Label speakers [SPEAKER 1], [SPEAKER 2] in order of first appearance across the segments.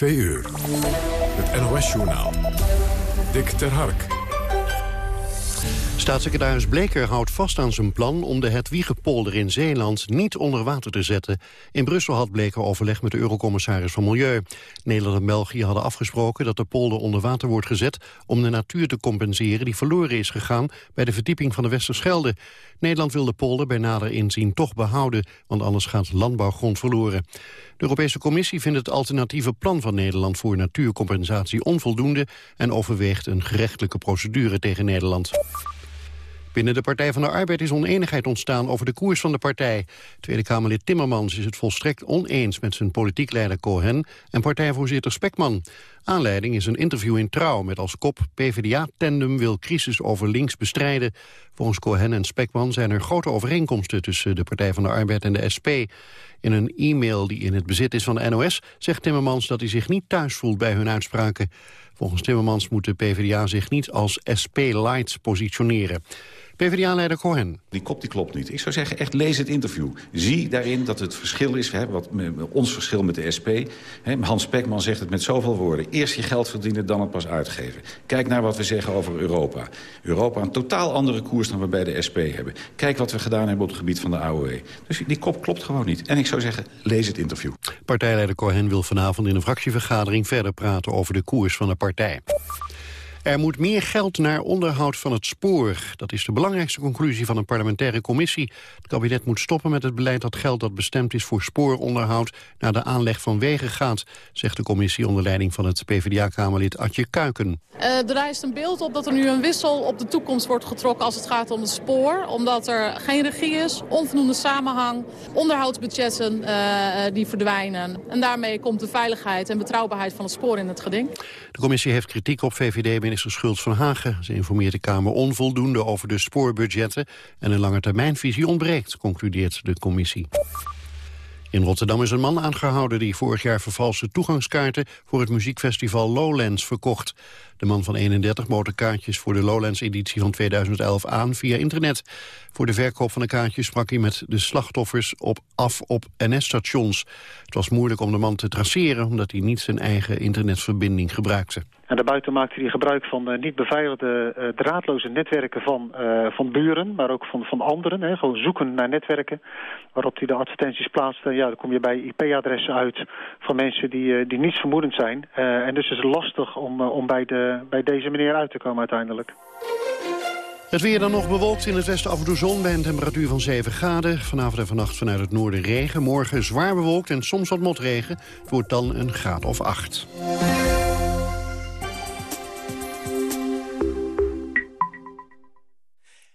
[SPEAKER 1] 2 uur. Het NOS-journaal. Dick ter Hark.
[SPEAKER 2] Staatssecretaris Bleker houdt vast aan zijn plan om de Hedwiegepolder in Zeeland niet onder water te zetten. In Brussel had Bleker overleg met de eurocommissaris van Milieu. Nederland en België hadden afgesproken dat de polder onder water wordt gezet om de natuur te compenseren die verloren is gegaan bij de verdieping van de Westerschelde. Nederland wil de polder bij nader inzien toch behouden, want anders gaat landbouwgrond verloren. De Europese Commissie vindt het alternatieve plan van Nederland voor natuurcompensatie onvoldoende en overweegt een gerechtelijke procedure tegen Nederland. Binnen de Partij van de Arbeid is oneenigheid ontstaan over de koers van de partij. Tweede Kamerlid Timmermans is het volstrekt oneens met zijn politiek leider Cohen en partijvoorzitter Spekman. Aanleiding is een interview in Trouw met als kop PvdA-tandem wil crisis over links bestrijden. Volgens Cohen en Spekman zijn er grote overeenkomsten tussen de Partij van de Arbeid en de SP. In een e-mail die in het bezit is van de NOS zegt Timmermans dat hij zich niet thuis voelt bij hun uitspraken. Volgens Timmermans moet de PvdA zich niet als SP-lights positioneren. PvdA-leider Cohen.
[SPEAKER 3] Die kop die klopt niet. Ik zou zeggen, echt lees het interview. Zie daarin dat het verschil is, hè, wat, ons verschil met de SP. Hè, Hans Pekman zegt het met zoveel woorden. Eerst je geld verdienen, dan het pas uitgeven. Kijk naar wat we zeggen over Europa. Europa een totaal andere koers dan we bij de SP hebben. Kijk wat we gedaan hebben op het gebied van de AOE. Dus die kop klopt gewoon niet. En ik zou zeggen, lees het interview.
[SPEAKER 2] Partijleider Cohen wil vanavond in een fractievergadering verder praten over de koers van de partij. Er moet meer geld naar onderhoud van het spoor. Dat is de belangrijkste conclusie van een parlementaire commissie. Het kabinet moet stoppen met het beleid dat geld dat bestemd is voor spooronderhoud naar de aanleg van wegen gaat, zegt de commissie onder leiding van het PvdA-kamerlid Adje Kuiken.
[SPEAKER 4] Uh, er rijst een beeld op dat er nu een wissel op de toekomst wordt getrokken als het gaat om het spoor. Omdat er geen regie is, onvoldoende samenhang, onderhoudsbudgetten uh, die verdwijnen. En daarmee komt de veiligheid en betrouwbaarheid van het spoor in het geding.
[SPEAKER 2] De commissie heeft kritiek op VVD-minister Schultz van Hagen. Ze informeert de Kamer onvoldoende over de spoorbudgetten... en een lange termijnvisie ontbreekt, concludeert de commissie. In Rotterdam is een man aangehouden die vorig jaar vervalste toegangskaarten voor het muziekfestival Lowlands verkocht. De man van 31 bood kaartjes voor de Lowlands-editie van 2011 aan via internet. Voor de verkoop van de kaartjes sprak hij met de slachtoffers op, af op NS-stations. Het was moeilijk om de man te traceren omdat hij niet zijn eigen internetverbinding gebruikte.
[SPEAKER 5] En daarbuiten maakte hij gebruik van uh, niet beveiligde uh, draadloze netwerken van, uh, van buren, maar ook van, van anderen. Hè. Gewoon zoeken naar netwerken waarop hij de advertenties plaatste. Ja, dan kom je bij IP-adressen uit van mensen die, die niets vermoedend zijn. en dus is het lastig om, om bij, de, bij deze meneer uit te komen uiteindelijk.
[SPEAKER 2] Het weer dan nog bewolkt in het westen af en toe zon bij een temperatuur van 7 graden. Vanavond en vannacht vanuit het noorden regen. Morgen zwaar bewolkt en soms wat motregen. Het wordt dan een graad of 8.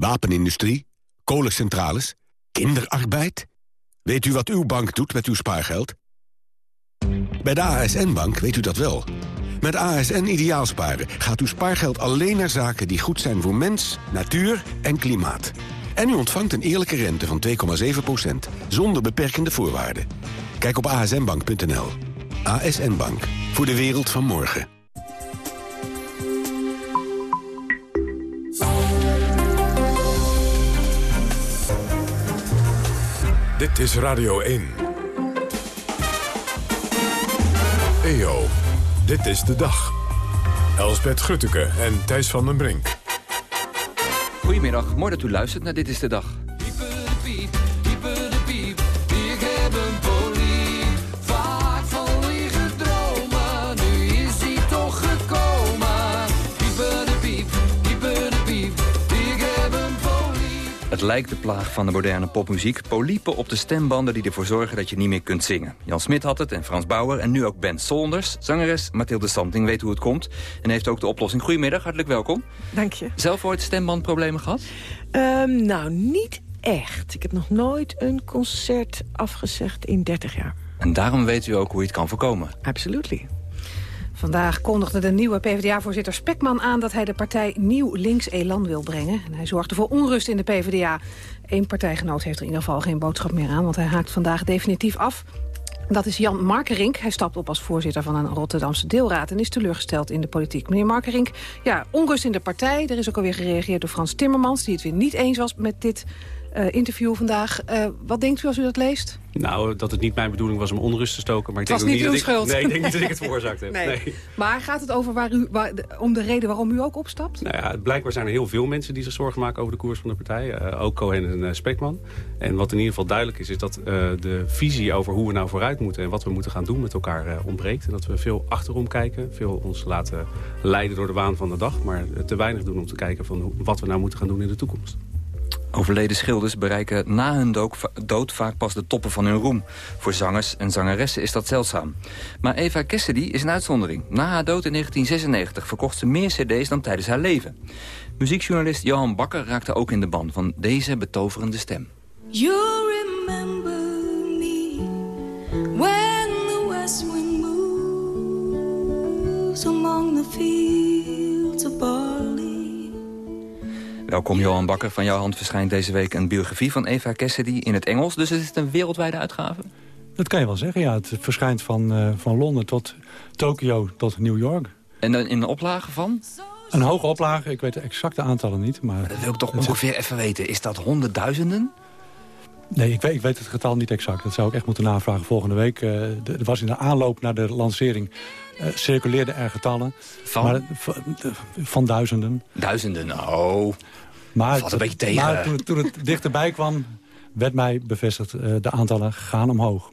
[SPEAKER 6] Wapenindustrie, kolencentrales, kinderarbeid. Weet u wat uw bank doet met uw spaargeld? Bij de ASN-bank weet u dat wel. Met ASN Ideaalsparen gaat uw spaargeld alleen naar zaken die goed zijn voor mens, natuur en klimaat. En u ontvangt een eerlijke rente van 2,7%, zonder beperkende voorwaarden. Kijk op asnbank.nl. ASN Bank, voor de wereld van morgen.
[SPEAKER 1] Dit is Radio 1. EO, dit is de dag. Elsbeth Grutteke en Thijs van den Brink.
[SPEAKER 7] Goedemiddag, mooi dat u luistert naar Dit is de Dag. Het lijkt de plaag van de moderne popmuziek. Poliepen op de stembanden die ervoor zorgen dat je niet meer kunt zingen. Jan Smit had het en Frans Bauer en nu ook Ben Sonders. Zangeres Mathilde Santing weet hoe het komt. En heeft ook de oplossing. Goedemiddag, hartelijk welkom.
[SPEAKER 8] Dank je.
[SPEAKER 7] Zelf ooit stembandproblemen gehad?
[SPEAKER 8] Um, nou, niet echt. Ik heb nog nooit een concert afgezegd in 30 jaar.
[SPEAKER 7] En daarom weet u ook hoe je het kan voorkomen.
[SPEAKER 8] Absolutely. Vandaag kondigde de nieuwe PvdA-voorzitter Spekman aan... dat hij de partij Nieuw Links Elan wil brengen. En hij zorgde voor onrust in de PvdA. Eén partijgenoot heeft er in ieder geval geen boodschap meer aan... want hij haakt vandaag definitief af. Dat is Jan Markerink. Hij stapt op als voorzitter van een Rotterdamse deelraad... en is teleurgesteld in de politiek. Meneer Markerink, ja, onrust in de partij. Er is ook alweer gereageerd door Frans Timmermans... die het weer niet eens was met dit interview vandaag. Uh, wat denkt u als u dat leest?
[SPEAKER 9] Nou, dat het niet mijn bedoeling was om onrust te stoken. Maar ik
[SPEAKER 8] het
[SPEAKER 9] denk
[SPEAKER 8] niet
[SPEAKER 9] uw
[SPEAKER 8] schuld.
[SPEAKER 9] Ik, nee, ik denk niet dat ik het veroorzaakt heb.
[SPEAKER 8] Nee.
[SPEAKER 9] nee.
[SPEAKER 8] Maar gaat het over waar u, waar, om de reden waarom u ook opstapt?
[SPEAKER 9] Nou ja, blijkbaar zijn er heel veel mensen die zich zorgen maken over de koers van de partij. Uh, ook Cohen en Spekman. En wat in ieder geval duidelijk is, is dat de visie over hoe we nou vooruit moeten... en wat we moeten gaan doen met elkaar ontbreekt. En dat we veel achterom kijken. Veel ons laten leiden door de waan van de dag. Maar te weinig doen om te kijken van wat we nou moeten gaan doen in de toekomst.
[SPEAKER 7] Overleden schilders bereiken na hun dood vaak pas de toppen van hun roem. Voor zangers en zangeressen is dat zeldzaam. Maar Eva Cassidy is een uitzondering. Na haar dood in 1996 verkocht ze meer cd's dan tijdens haar leven. Muziekjournalist Johan Bakker raakte ook in de ban van deze betoverende stem.
[SPEAKER 10] You remember me when the west wind among the fields
[SPEAKER 7] Welkom Johan Bakker. Van jouw hand verschijnt deze week een biografie van Eva Cassidy in het Engels. Dus is het een wereldwijde uitgave?
[SPEAKER 11] Dat kan je wel zeggen, ja. Het verschijnt van, uh, van Londen tot Tokio tot New York.
[SPEAKER 7] En dan in een oplage van?
[SPEAKER 11] Een hoge oplage, ik weet de exacte aantallen niet. Maar
[SPEAKER 7] dat wil ik toch ongeveer even weten. Is dat honderdduizenden?
[SPEAKER 11] Nee, ik weet, ik weet het getal niet exact. Dat zou ik echt moeten navragen volgende week. Uh, er was in de aanloop naar de lancering... Uh, circuleerden er getallen.
[SPEAKER 7] Van?
[SPEAKER 11] Maar, van duizenden.
[SPEAKER 7] Duizenden, oh.
[SPEAKER 11] Maar,
[SPEAKER 7] Valt een beetje tegen.
[SPEAKER 11] Maar toen, toen het dichterbij kwam, werd mij bevestigd... Uh, de aantallen gaan omhoog.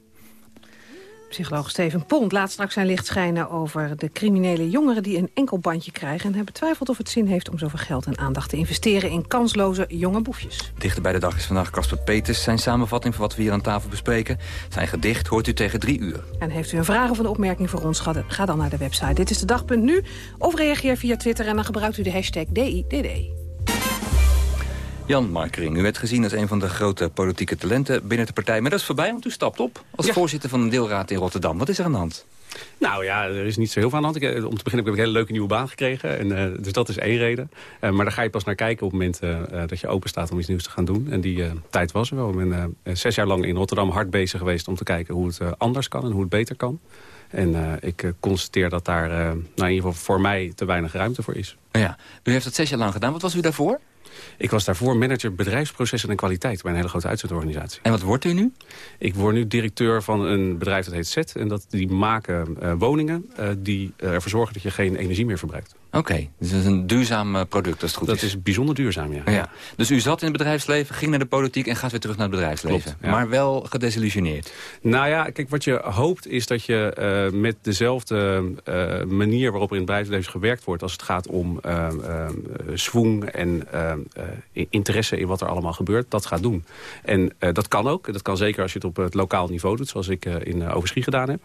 [SPEAKER 8] Psycholoog Steven Pont laat straks zijn licht schijnen over de criminele jongeren die een enkel bandje krijgen. En hij betwijfelt of het zin heeft om zoveel geld en aandacht te investeren in kansloze jonge boefjes.
[SPEAKER 7] Dichter bij de dag is vandaag Casper Peters. Zijn samenvatting van wat we hier aan tafel bespreken. Zijn gedicht hoort u tegen drie uur.
[SPEAKER 8] En heeft u een vraag of een opmerking voor ons, ga dan naar de website. Dit is de dag.nu of reageer via Twitter en dan gebruikt u de hashtag DIDD.
[SPEAKER 7] Jan Markering, u werd gezien als een van de grote politieke talenten binnen de partij. Maar dat is voorbij, want u stapt op als ja. voorzitter van een deelraad in Rotterdam. Wat is er aan de hand?
[SPEAKER 9] Nou ja, er is niet zo heel veel aan de hand. Ik, om te beginnen heb ik een hele leuke nieuwe baan gekregen. En, uh, dus dat is één reden. Uh, maar daar ga je pas naar kijken op het moment uh, dat je open staat om iets nieuws te gaan doen. En die tijd was er wel. Ik ben zes jaar lang in Rotterdam hard bezig geweest om te kijken hoe het anders kan en hoe het beter kan. En ik constateer dat daar nou in ieder geval voor mij te weinig ruimte voor is.
[SPEAKER 7] Ja, u heeft dat zes jaar lang gedaan. Wat was u daarvoor?
[SPEAKER 9] Ik was daarvoor manager bedrijfsprocessen en kwaliteit bij een hele grote uitzendorganisatie.
[SPEAKER 7] En wat wordt u nu?
[SPEAKER 9] Ik word nu directeur van een bedrijf dat heet ZET. En dat, die maken uh, woningen uh, die ervoor zorgen dat je geen energie meer verbruikt.
[SPEAKER 7] Oké, okay, dus dat is een duurzaam product als het goed
[SPEAKER 9] dat
[SPEAKER 7] is.
[SPEAKER 9] Dat is bijzonder duurzaam, ja.
[SPEAKER 7] ja. Dus u zat in het bedrijfsleven, ging naar de politiek en gaat weer terug naar het bedrijfsleven.
[SPEAKER 9] Klopt, ja.
[SPEAKER 7] Maar wel gedesillusioneerd.
[SPEAKER 9] Nou ja, kijk, wat je hoopt is dat je uh, met dezelfde uh, manier waarop er in het bedrijfsleven gewerkt wordt... als het gaat om uh, swoeng en interesse in wat er allemaal gebeurt, dat gaat doen. En dat kan ook. Dat kan zeker als je het op het lokaal niveau doet, zoals ik in Overschie gedaan heb.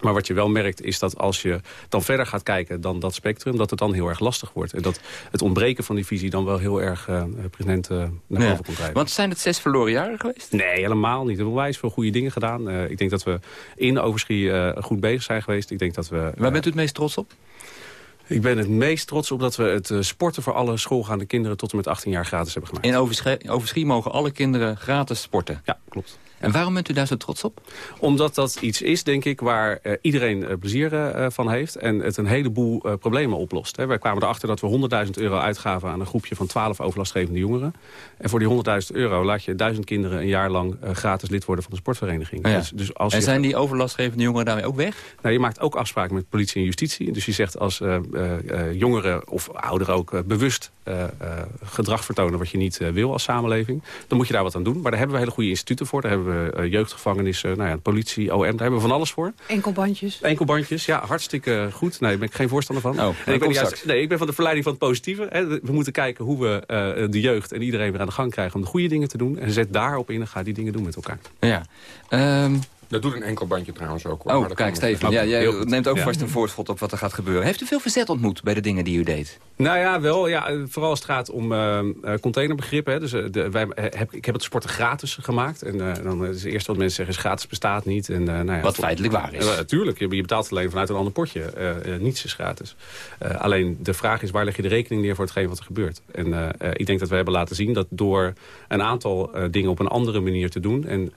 [SPEAKER 9] Maar wat je wel merkt is dat als je dan verder gaat kijken dan dat spectrum... dat het dan heel erg lastig wordt. En dat het ontbreken van die visie dan wel heel erg uh, present uh, naar boven komt rijden.
[SPEAKER 7] Want zijn het zes verloren jaren geweest?
[SPEAKER 9] Nee, helemaal niet. We hebben onwijs veel goede dingen gedaan. Uh, ik denk dat we in Overschie goed bezig zijn geweest. Ik denk dat we,
[SPEAKER 7] Waar bent u het meest trots op?
[SPEAKER 9] Ik ben het meest trots op dat we het sporten voor alle schoolgaande kinderen... tot en met 18 jaar gratis hebben gemaakt.
[SPEAKER 7] In Overschie, Overschie mogen alle kinderen gratis sporten?
[SPEAKER 9] Ja, klopt.
[SPEAKER 7] En waarom bent u daar zo trots op?
[SPEAKER 9] Omdat dat iets is, denk ik, waar uh, iedereen uh, plezier uh, van heeft... en het een heleboel problemen oplost. Hè. Wij kwamen erachter dat we 100.000 euro uitgaven... aan een groepje van 12 overlastgevende jongeren. En voor die 100.000 euro laat je duizend kinderen... een jaar lang gratis lid worden van de sportvereniging.
[SPEAKER 7] Oh ja. dus, dus als en je... zijn die overlastgevende jongeren daarmee ook weg?
[SPEAKER 9] Nou, je maakt ook afspraken met politie en justitie. Dus je zegt als jongeren of ouderen ook bewust gedrag vertonen... wat je niet wil als samenleving, dan moet je daar wat aan doen. Maar daar hebben we hele goede instituten voor. Daar hebben we uh, jeugdgevangenissen, nou ja, politie, OM. Daar hebben we van alles voor.
[SPEAKER 8] Enkelbandjes?
[SPEAKER 9] Enkelbandjes, ja, hartstikke goed. Nee, daar ben ik geen voorstander van.
[SPEAKER 7] Oh,
[SPEAKER 9] en ik ben, juist, nee, ik ben van de verleiding van het positieve. Hè. We moeten kijken hoe we uh, de jeugd en iedereen weer aan de gang krijgen... om de goede dingen te doen. En zet daarop in en ga die dingen doen met elkaar.
[SPEAKER 7] Ja. Um,
[SPEAKER 12] Dat doet een enkel bandje trouwens ook. Hoor.
[SPEAKER 7] Oh, kijk, Steven. Ja, jij neemt ook vast een voorschot op wat er gaat gebeuren. Heeft u veel verzet ontmoet bij de dingen die u deed?
[SPEAKER 9] Nou ja, wel. Ja, vooral als het gaat om uh, containerbegrippen. Hè. Dus, de, wij, heb, ik heb het sporten gratis gemaakt. En uh, dan is het eerste wat mensen zeggen is gratis bestaat niet. En, nou ja,
[SPEAKER 7] wat feitelijk waar is.
[SPEAKER 9] Natuurlijk, je, je, betaalt alleen vanuit een ander potje. niets is gratis. alleen de vraag is waar leg je de rekening neer voor hetgeen wat er gebeurt. En ik denk dat we hebben laten zien dat door een aantal dingen op een andere manier te doen. En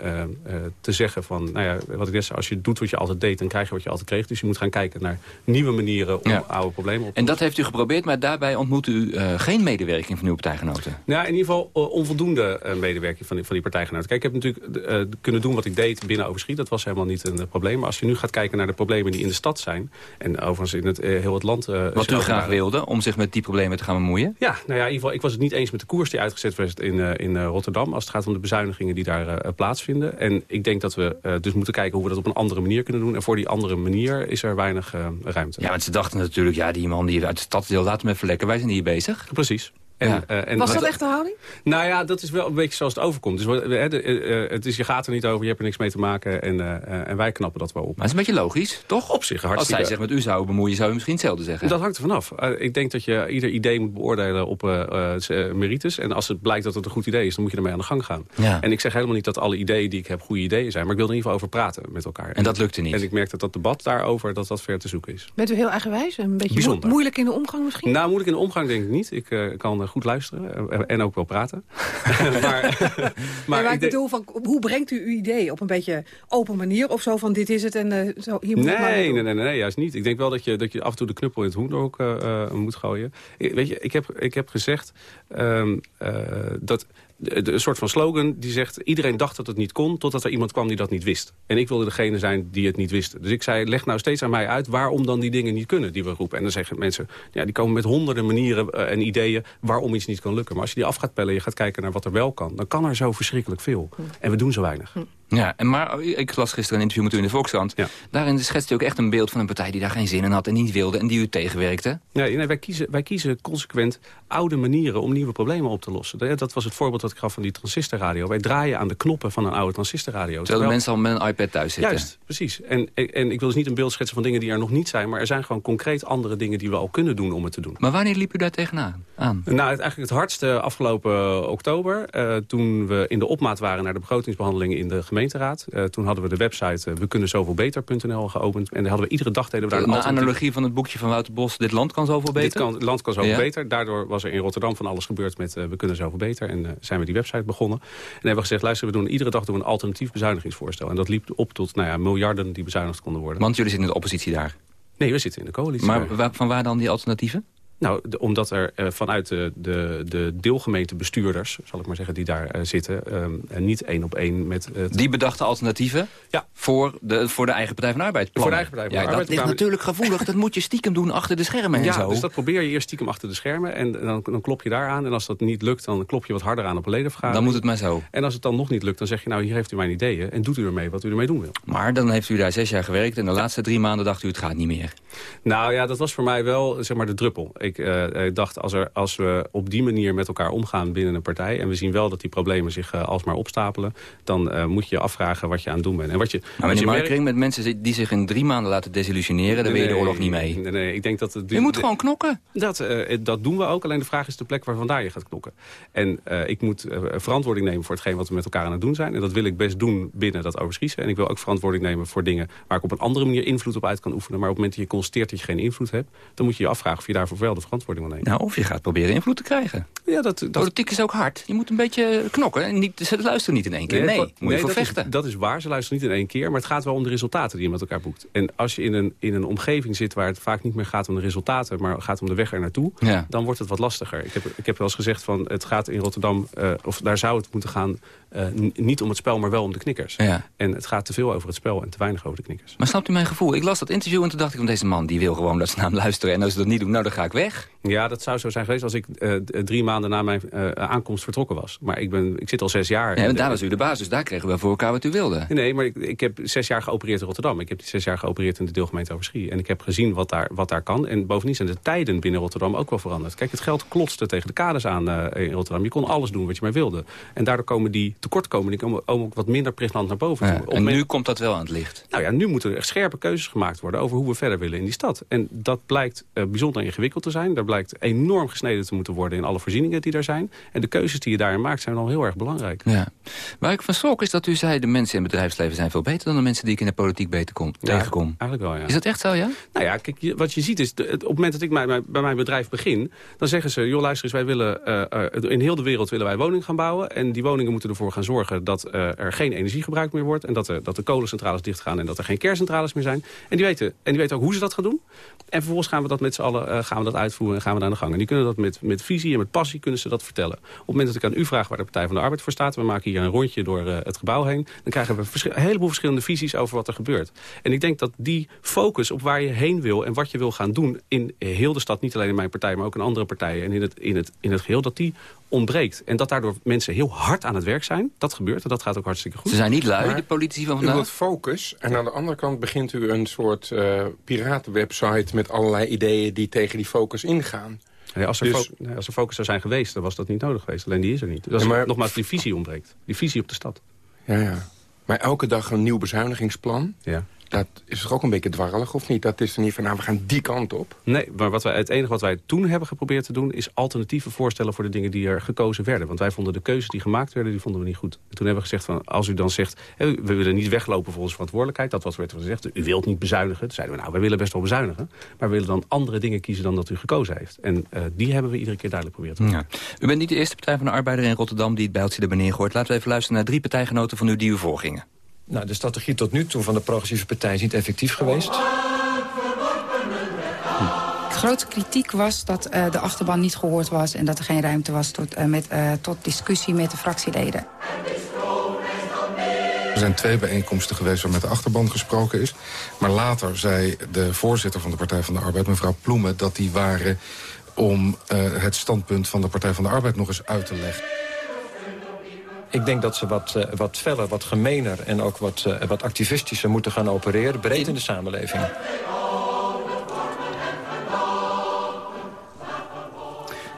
[SPEAKER 9] te zeggen van, nou ja, wat ik net zei, als je doet wat je altijd deed, dan krijg je wat je altijd kreeg. Dus je moet gaan kijken naar nieuwe manieren om oude problemen op te
[SPEAKER 7] En dat heeft u geprobeerd, maar daarbij ontmoet u uh, geen medewerking van uw partijgenoten?
[SPEAKER 9] Nou, in ieder geval uh, onvoldoende uh, medewerking van die, van die partijgenoten. Kijk, ik heb natuurlijk kunnen doen wat ik deed binnen Overschiet. Dat was helemaal niet een probleem. Maar als je nu gaat kijken naar de problemen die in de stad zijn... en overigens in het, heel het land...
[SPEAKER 7] wat u graag wilde, om zich met die problemen te gaan bemoeien?
[SPEAKER 9] Ja, nou ja, in ieder geval, ik was het niet eens met de koers die uitgezet werd in, in Rotterdam... als het gaat om de bezuinigingen die daar plaatsvinden. En ik denk dat we dus moeten kijken hoe we dat op een andere manier kunnen doen. En voor die andere manier is er weinig ruimte.
[SPEAKER 7] Ja, want ze dachten natuurlijk, ja, die man die uit de stad deel, laten we even lekker. Wij zijn hier bezig.
[SPEAKER 9] Precies.
[SPEAKER 8] En, ja. uh, en was dat echt de houding?
[SPEAKER 9] Nou ja, dat is wel een beetje zoals het overkomt. Dus, uh, uh, het is, je gaat er niet over, je hebt er niks mee te maken. En, en wij knappen dat wel op.
[SPEAKER 7] Maar het is een beetje logisch, toch?
[SPEAKER 9] Op zich hartstikke.
[SPEAKER 7] Als zij zegt met u zou bemoeien, zou u misschien hetzelfde zeggen.
[SPEAKER 9] Dat hangt er vanaf. ik denk dat je ieder idee moet beoordelen op merites. En als het blijkt dat het een goed idee is, dan moet je ermee aan de gang gaan. Ja. En ik zeg helemaal niet dat alle ideeën die ik heb goede ideeën zijn. Maar ik wil er in ieder geval over praten met elkaar.
[SPEAKER 7] En dat lukte niet?
[SPEAKER 9] En ik merk dat dat debat daarover, dat dat ver te zoeken is.
[SPEAKER 8] Bent u heel eigenwijs? Een beetje moeilijk in de omgang misschien?
[SPEAKER 9] Nou, moeilijk in de omgang denk ik niet. Ik kan goed luisteren en ook wel praten. maar,
[SPEAKER 8] maar, maar ik bedoel, van, hoe brengt u uw idee? Op een beetje open manier of zo van dit is het en uh, zo, hier moet
[SPEAKER 9] nee,
[SPEAKER 8] maar
[SPEAKER 9] nee, nee, nee, nee, juist niet. Ik denk wel dat je, dat je af en toe de knuppel in het hoenderhok uh, uh, moet gooien. Ik, weet je, ik heb, ik heb gezegd um, dat een soort van slogan die zegt... iedereen dacht dat het niet kon, totdat er iemand kwam die dat niet wist. En ik wilde degene zijn die het niet wist. Dus ik zei, leg nou steeds aan mij uit waarom dan die dingen niet kunnen die we roepen. En dan zeggen mensen, ja, die komen met honderden manieren uh, en ideeën... waarom iets niet kan lukken. Maar als je die af gaat pellen en je gaat kijken naar wat er wel kan... dan kan er zo verschrikkelijk veel. Hm. En we doen zo weinig. Hm.
[SPEAKER 7] Ja, en maar oh, ik las gisteren een interview met u in de Volkskrant. Ja. Daarin schetst u ook echt een beeld van een partij die daar geen zin in had... en niet wilde en die u tegenwerkte.
[SPEAKER 9] Nee, nee wij, kiezen, wij kiezen consequent oude manieren om nieuwe problemen op te lossen. Dat was het voorbeeld dat ik gaf van die transistorradio. Wij draaien aan de knoppen van een oude transistorradio.
[SPEAKER 7] Terwijl, terwijl mensen al met een iPad thuis zitten.
[SPEAKER 9] Juist, precies. En, en ik wil dus niet een beeld schetsen van dingen die er nog niet zijn... maar er zijn gewoon concreet andere dingen die we al kunnen doen om het te doen.
[SPEAKER 7] Maar wanneer liep u daar tegenaan? Aan?
[SPEAKER 9] Nou, het, eigenlijk het hardste afgelopen oktober... Uh, toen we in de opmaat waren naar de begrotingsbehandelingen in de gemeenteraad... Uh, toen hadden we de website uh, we kunnen zoveel beter.nl geopend. En daar hadden we iedere dag deden we daar
[SPEAKER 7] een, een analogie van het boekje van Wouter Bos. Dit land kan zoveel beter?
[SPEAKER 9] Dit kan, het land kan zoveel ja. beter. Daardoor was er in Rotterdam van alles gebeurd met we kunnen zoveel beter. En zijn we die website begonnen. En hebben we gezegd, luister, we doen iedere dag doen we een alternatief bezuinigingsvoorstel. En dat liep op tot nou ja, miljarden die bezuinigd konden worden.
[SPEAKER 7] Want jullie zitten in de oppositie daar?
[SPEAKER 9] Nee, we zitten in de coalitie.
[SPEAKER 7] Maar waar, van waar dan die alternatieven?
[SPEAKER 9] Nou, de, omdat er uh, vanuit de, de, de deelgemeentebestuurders, zal ik maar zeggen, die daar uh, zitten, um, niet één op één met...
[SPEAKER 7] Het... Die bedachten alternatieven
[SPEAKER 9] ja.
[SPEAKER 7] voor, de, voor de eigen Partij van Arbeid
[SPEAKER 9] Voor de eigen Partij van
[SPEAKER 7] ja,
[SPEAKER 9] Arbeid.
[SPEAKER 7] Dat ligt natuurlijk gevoelig, dat moet je stiekem doen achter de schermen
[SPEAKER 9] ja,
[SPEAKER 7] en zo.
[SPEAKER 9] dus dat probeer je eerst stiekem achter de schermen en dan, dan klop je daar aan. En als dat niet lukt, dan klop je wat harder aan op een ledenvergadering.
[SPEAKER 7] Dan moet het maar zo.
[SPEAKER 9] En als het dan nog niet lukt, dan zeg je, nou, hier heeft u mijn ideeën en doet u ermee wat u ermee doen wil.
[SPEAKER 7] Maar dan heeft u daar zes jaar gewerkt en de laatste drie maanden dacht u, het gaat niet meer.
[SPEAKER 9] Nou ja, dat was voor mij wel, zeg maar, de druppel. Ik uh, dacht als, er, als we op die manier met elkaar omgaan binnen een partij... en we zien wel dat die problemen zich uh, alsmaar opstapelen... dan uh, moet je je afvragen wat je aan het doen bent. En wat je,
[SPEAKER 7] maar meneer Markering, met mensen die zich in drie maanden laten desillusioneren... nee, daar ben je de oorlog niet mee.
[SPEAKER 9] Nee, nee, ik denk dat... Het,
[SPEAKER 7] je moet gewoon knokken.
[SPEAKER 9] Dat, dat doen we ook, alleen de vraag is de plek waar vandaan je gaat knokken. En ik moet verantwoording nemen voor hetgeen wat we met elkaar aan het doen zijn. En dat wil ik best doen binnen dat overschiessen. En ik wil ook verantwoording nemen voor dingen... waar ik op een andere manier invloed op uit kan oefenen. Maar op het moment dat je constateert dat je geen invloed hebt... dan moet je je afvragen of je daarvoor wel de verantwoording wil nemen.
[SPEAKER 7] Nou, of je gaat proberen invloed te krijgen.
[SPEAKER 9] Ja, dat, dat...
[SPEAKER 7] Politiek is ook hard. Je moet een beetje knokken. En niet, ze luisteren niet in één keer. Nee, nee moet je voor
[SPEAKER 9] dat
[SPEAKER 7] vechten.
[SPEAKER 9] Is, dat is waar. Ze luisteren niet in één keer. Maar het gaat wel om de resultaten die je met elkaar boekt. En als je in een, in een omgeving zit waar het vaak niet meer gaat om de resultaten... maar gaat om de weg er naartoe, ja. dan wordt het wat lastiger. Ik heb, ik heb wel eens gezegd van het gaat in Rotterdam... Uh, of daar zou het moeten gaan uh, niet om het spel, maar wel om de knikkers.
[SPEAKER 7] Ja.
[SPEAKER 9] En het gaat te veel over het spel en te weinig over de knikkers.
[SPEAKER 7] Maar snapt u mijn gevoel? Ik las dat interview en toen dacht ik... van deze man die wil gewoon dat ze naar hem luisteren. En als ze dat niet doen, nou dan ga ik weg.
[SPEAKER 9] Ja, dat zou zo zijn geweest als ik uh, drie maanden na mijn uh, aankomst vertrokken was. Maar ik, ben, ik zit al zes jaar.
[SPEAKER 7] Ja, en daar was u de basis. Daar kregen we voor elkaar wat u wilde.
[SPEAKER 9] Nee, maar ik, ik heb zes jaar geopereerd in Rotterdam. Ik heb die zes jaar geopereerd in de deelgemeente Overschie. En ik heb gezien wat daar, wat daar kan. En bovendien zijn de tijden binnen Rotterdam ook wel veranderd. Kijk, het geld klotste tegen de kaders aan in Rotterdam. Je kon alles doen wat je maar wilde. En daardoor komen die tekortkomingen ook wat minder pregnant naar boven.
[SPEAKER 7] Ja, en nu komt dat wel aan het licht.
[SPEAKER 9] Nou ja, nu moeten er scherpe keuzes gemaakt worden over hoe we verder willen in die stad. En dat blijkt bijzonder ingewikkeld te zijn. Daar blijkt enorm gesneden te moeten worden in alle voorzieningen die er zijn. En de keuzes die je daarin maakt zijn dan heel erg belangrijk.
[SPEAKER 7] Ja. Waar ik van schrok is dat u zei... de mensen in het bedrijfsleven zijn veel beter dan de mensen die ik in de politiek beter kom, ja, tegenkom.
[SPEAKER 9] Eigenlijk wel, ja.
[SPEAKER 7] Is dat echt zo, ja?
[SPEAKER 9] Nou ja, kijk, wat je ziet is, op het moment dat ik bij, bij mijn bedrijf begin... dan zeggen ze, joh luister eens, wij willen, uh, in heel de wereld willen wij woningen gaan bouwen. En die woningen moeten ervoor gaan zorgen dat uh, er geen energiegebruik meer wordt. En dat, dat de kolencentrales dichtgaan en dat er geen kerncentrales meer zijn. En die weten, en die weten ook hoe ze dat gaan doen. En vervolgens gaan we dat met z'n allen gaan we dat uitvoeren en gaan we aan de gang. En die kunnen dat met, met visie en met passie kunnen ze dat vertellen. Op het moment dat ik aan u vraag waar de Partij van de Arbeid voor staat... we maken hier een rondje door uh, het gebouw heen... dan krijgen we een heleboel verschillende visies over wat er gebeurt. En ik denk dat die focus op waar je heen wil en wat je wil gaan doen... in heel de stad, niet alleen in mijn partij, maar ook in andere partijen... en in het, in het, in het geheel, dat die ontbreekt. En dat daardoor mensen heel hard aan het werk zijn. Dat gebeurt en dat gaat ook hartstikke goed.
[SPEAKER 7] Ze zijn niet lui, de politici van vandaag.
[SPEAKER 12] U wilt focus en aan de andere kant begint u een soort uh, piratenwebsite... met allerlei ideeën die tegen die focus ingaan.
[SPEAKER 9] Nee, als, er dus, nee, als er focus zou zijn geweest, dan was dat niet nodig geweest. Alleen die is er niet. Dat is, maar, nogmaals, die visie ontbreekt. Die visie op de stad.
[SPEAKER 12] Ja, ja. Maar elke dag een nieuw bezuinigingsplan. Ja dat is toch ook een beetje dwarrelig, of niet? Dat is er niet van, nou, we gaan die kant op.
[SPEAKER 9] Nee, maar wat wij, het enige wat wij toen hebben geprobeerd te doen... is alternatieve voorstellen voor de dingen die er gekozen werden. Want wij vonden de keuzes die gemaakt werden, die vonden we niet goed. En toen hebben we gezegd, van, als u dan zegt... we willen niet weglopen voor onze verantwoordelijkheid. Dat was werd gezegd. U wilt niet bezuinigen. Toen zeiden we, nou, wij willen best wel bezuinigen. Maar we willen dan andere dingen kiezen dan dat u gekozen heeft. En uh, die hebben we iedere keer duidelijk geprobeerd te
[SPEAKER 7] maken. Ja. U bent niet de eerste Partij van de Arbeider in Rotterdam... die het bijltje er beneden gooit. Laten we even luisteren naar drie partijgenoten van u die u voorgingen.
[SPEAKER 13] Nou, de strategie tot nu toe van de progressieve partij is niet effectief geweest.
[SPEAKER 14] De grote kritiek was dat uh, de achterban niet gehoord was... en dat er geen ruimte was tot, uh, met, uh, tot discussie met de fractieleden.
[SPEAKER 15] Er zijn twee bijeenkomsten geweest waar met de achterban gesproken is. Maar later zei de voorzitter van de Partij van de Arbeid, mevrouw Ploemen... dat die waren om het standpunt van de Partij van de Arbeid nog eens uit te leggen.
[SPEAKER 13] Ik denk dat ze wat, uh, wat feller, wat gemener en ook wat, uh, wat activistischer moeten gaan opereren... breed in de samenleving.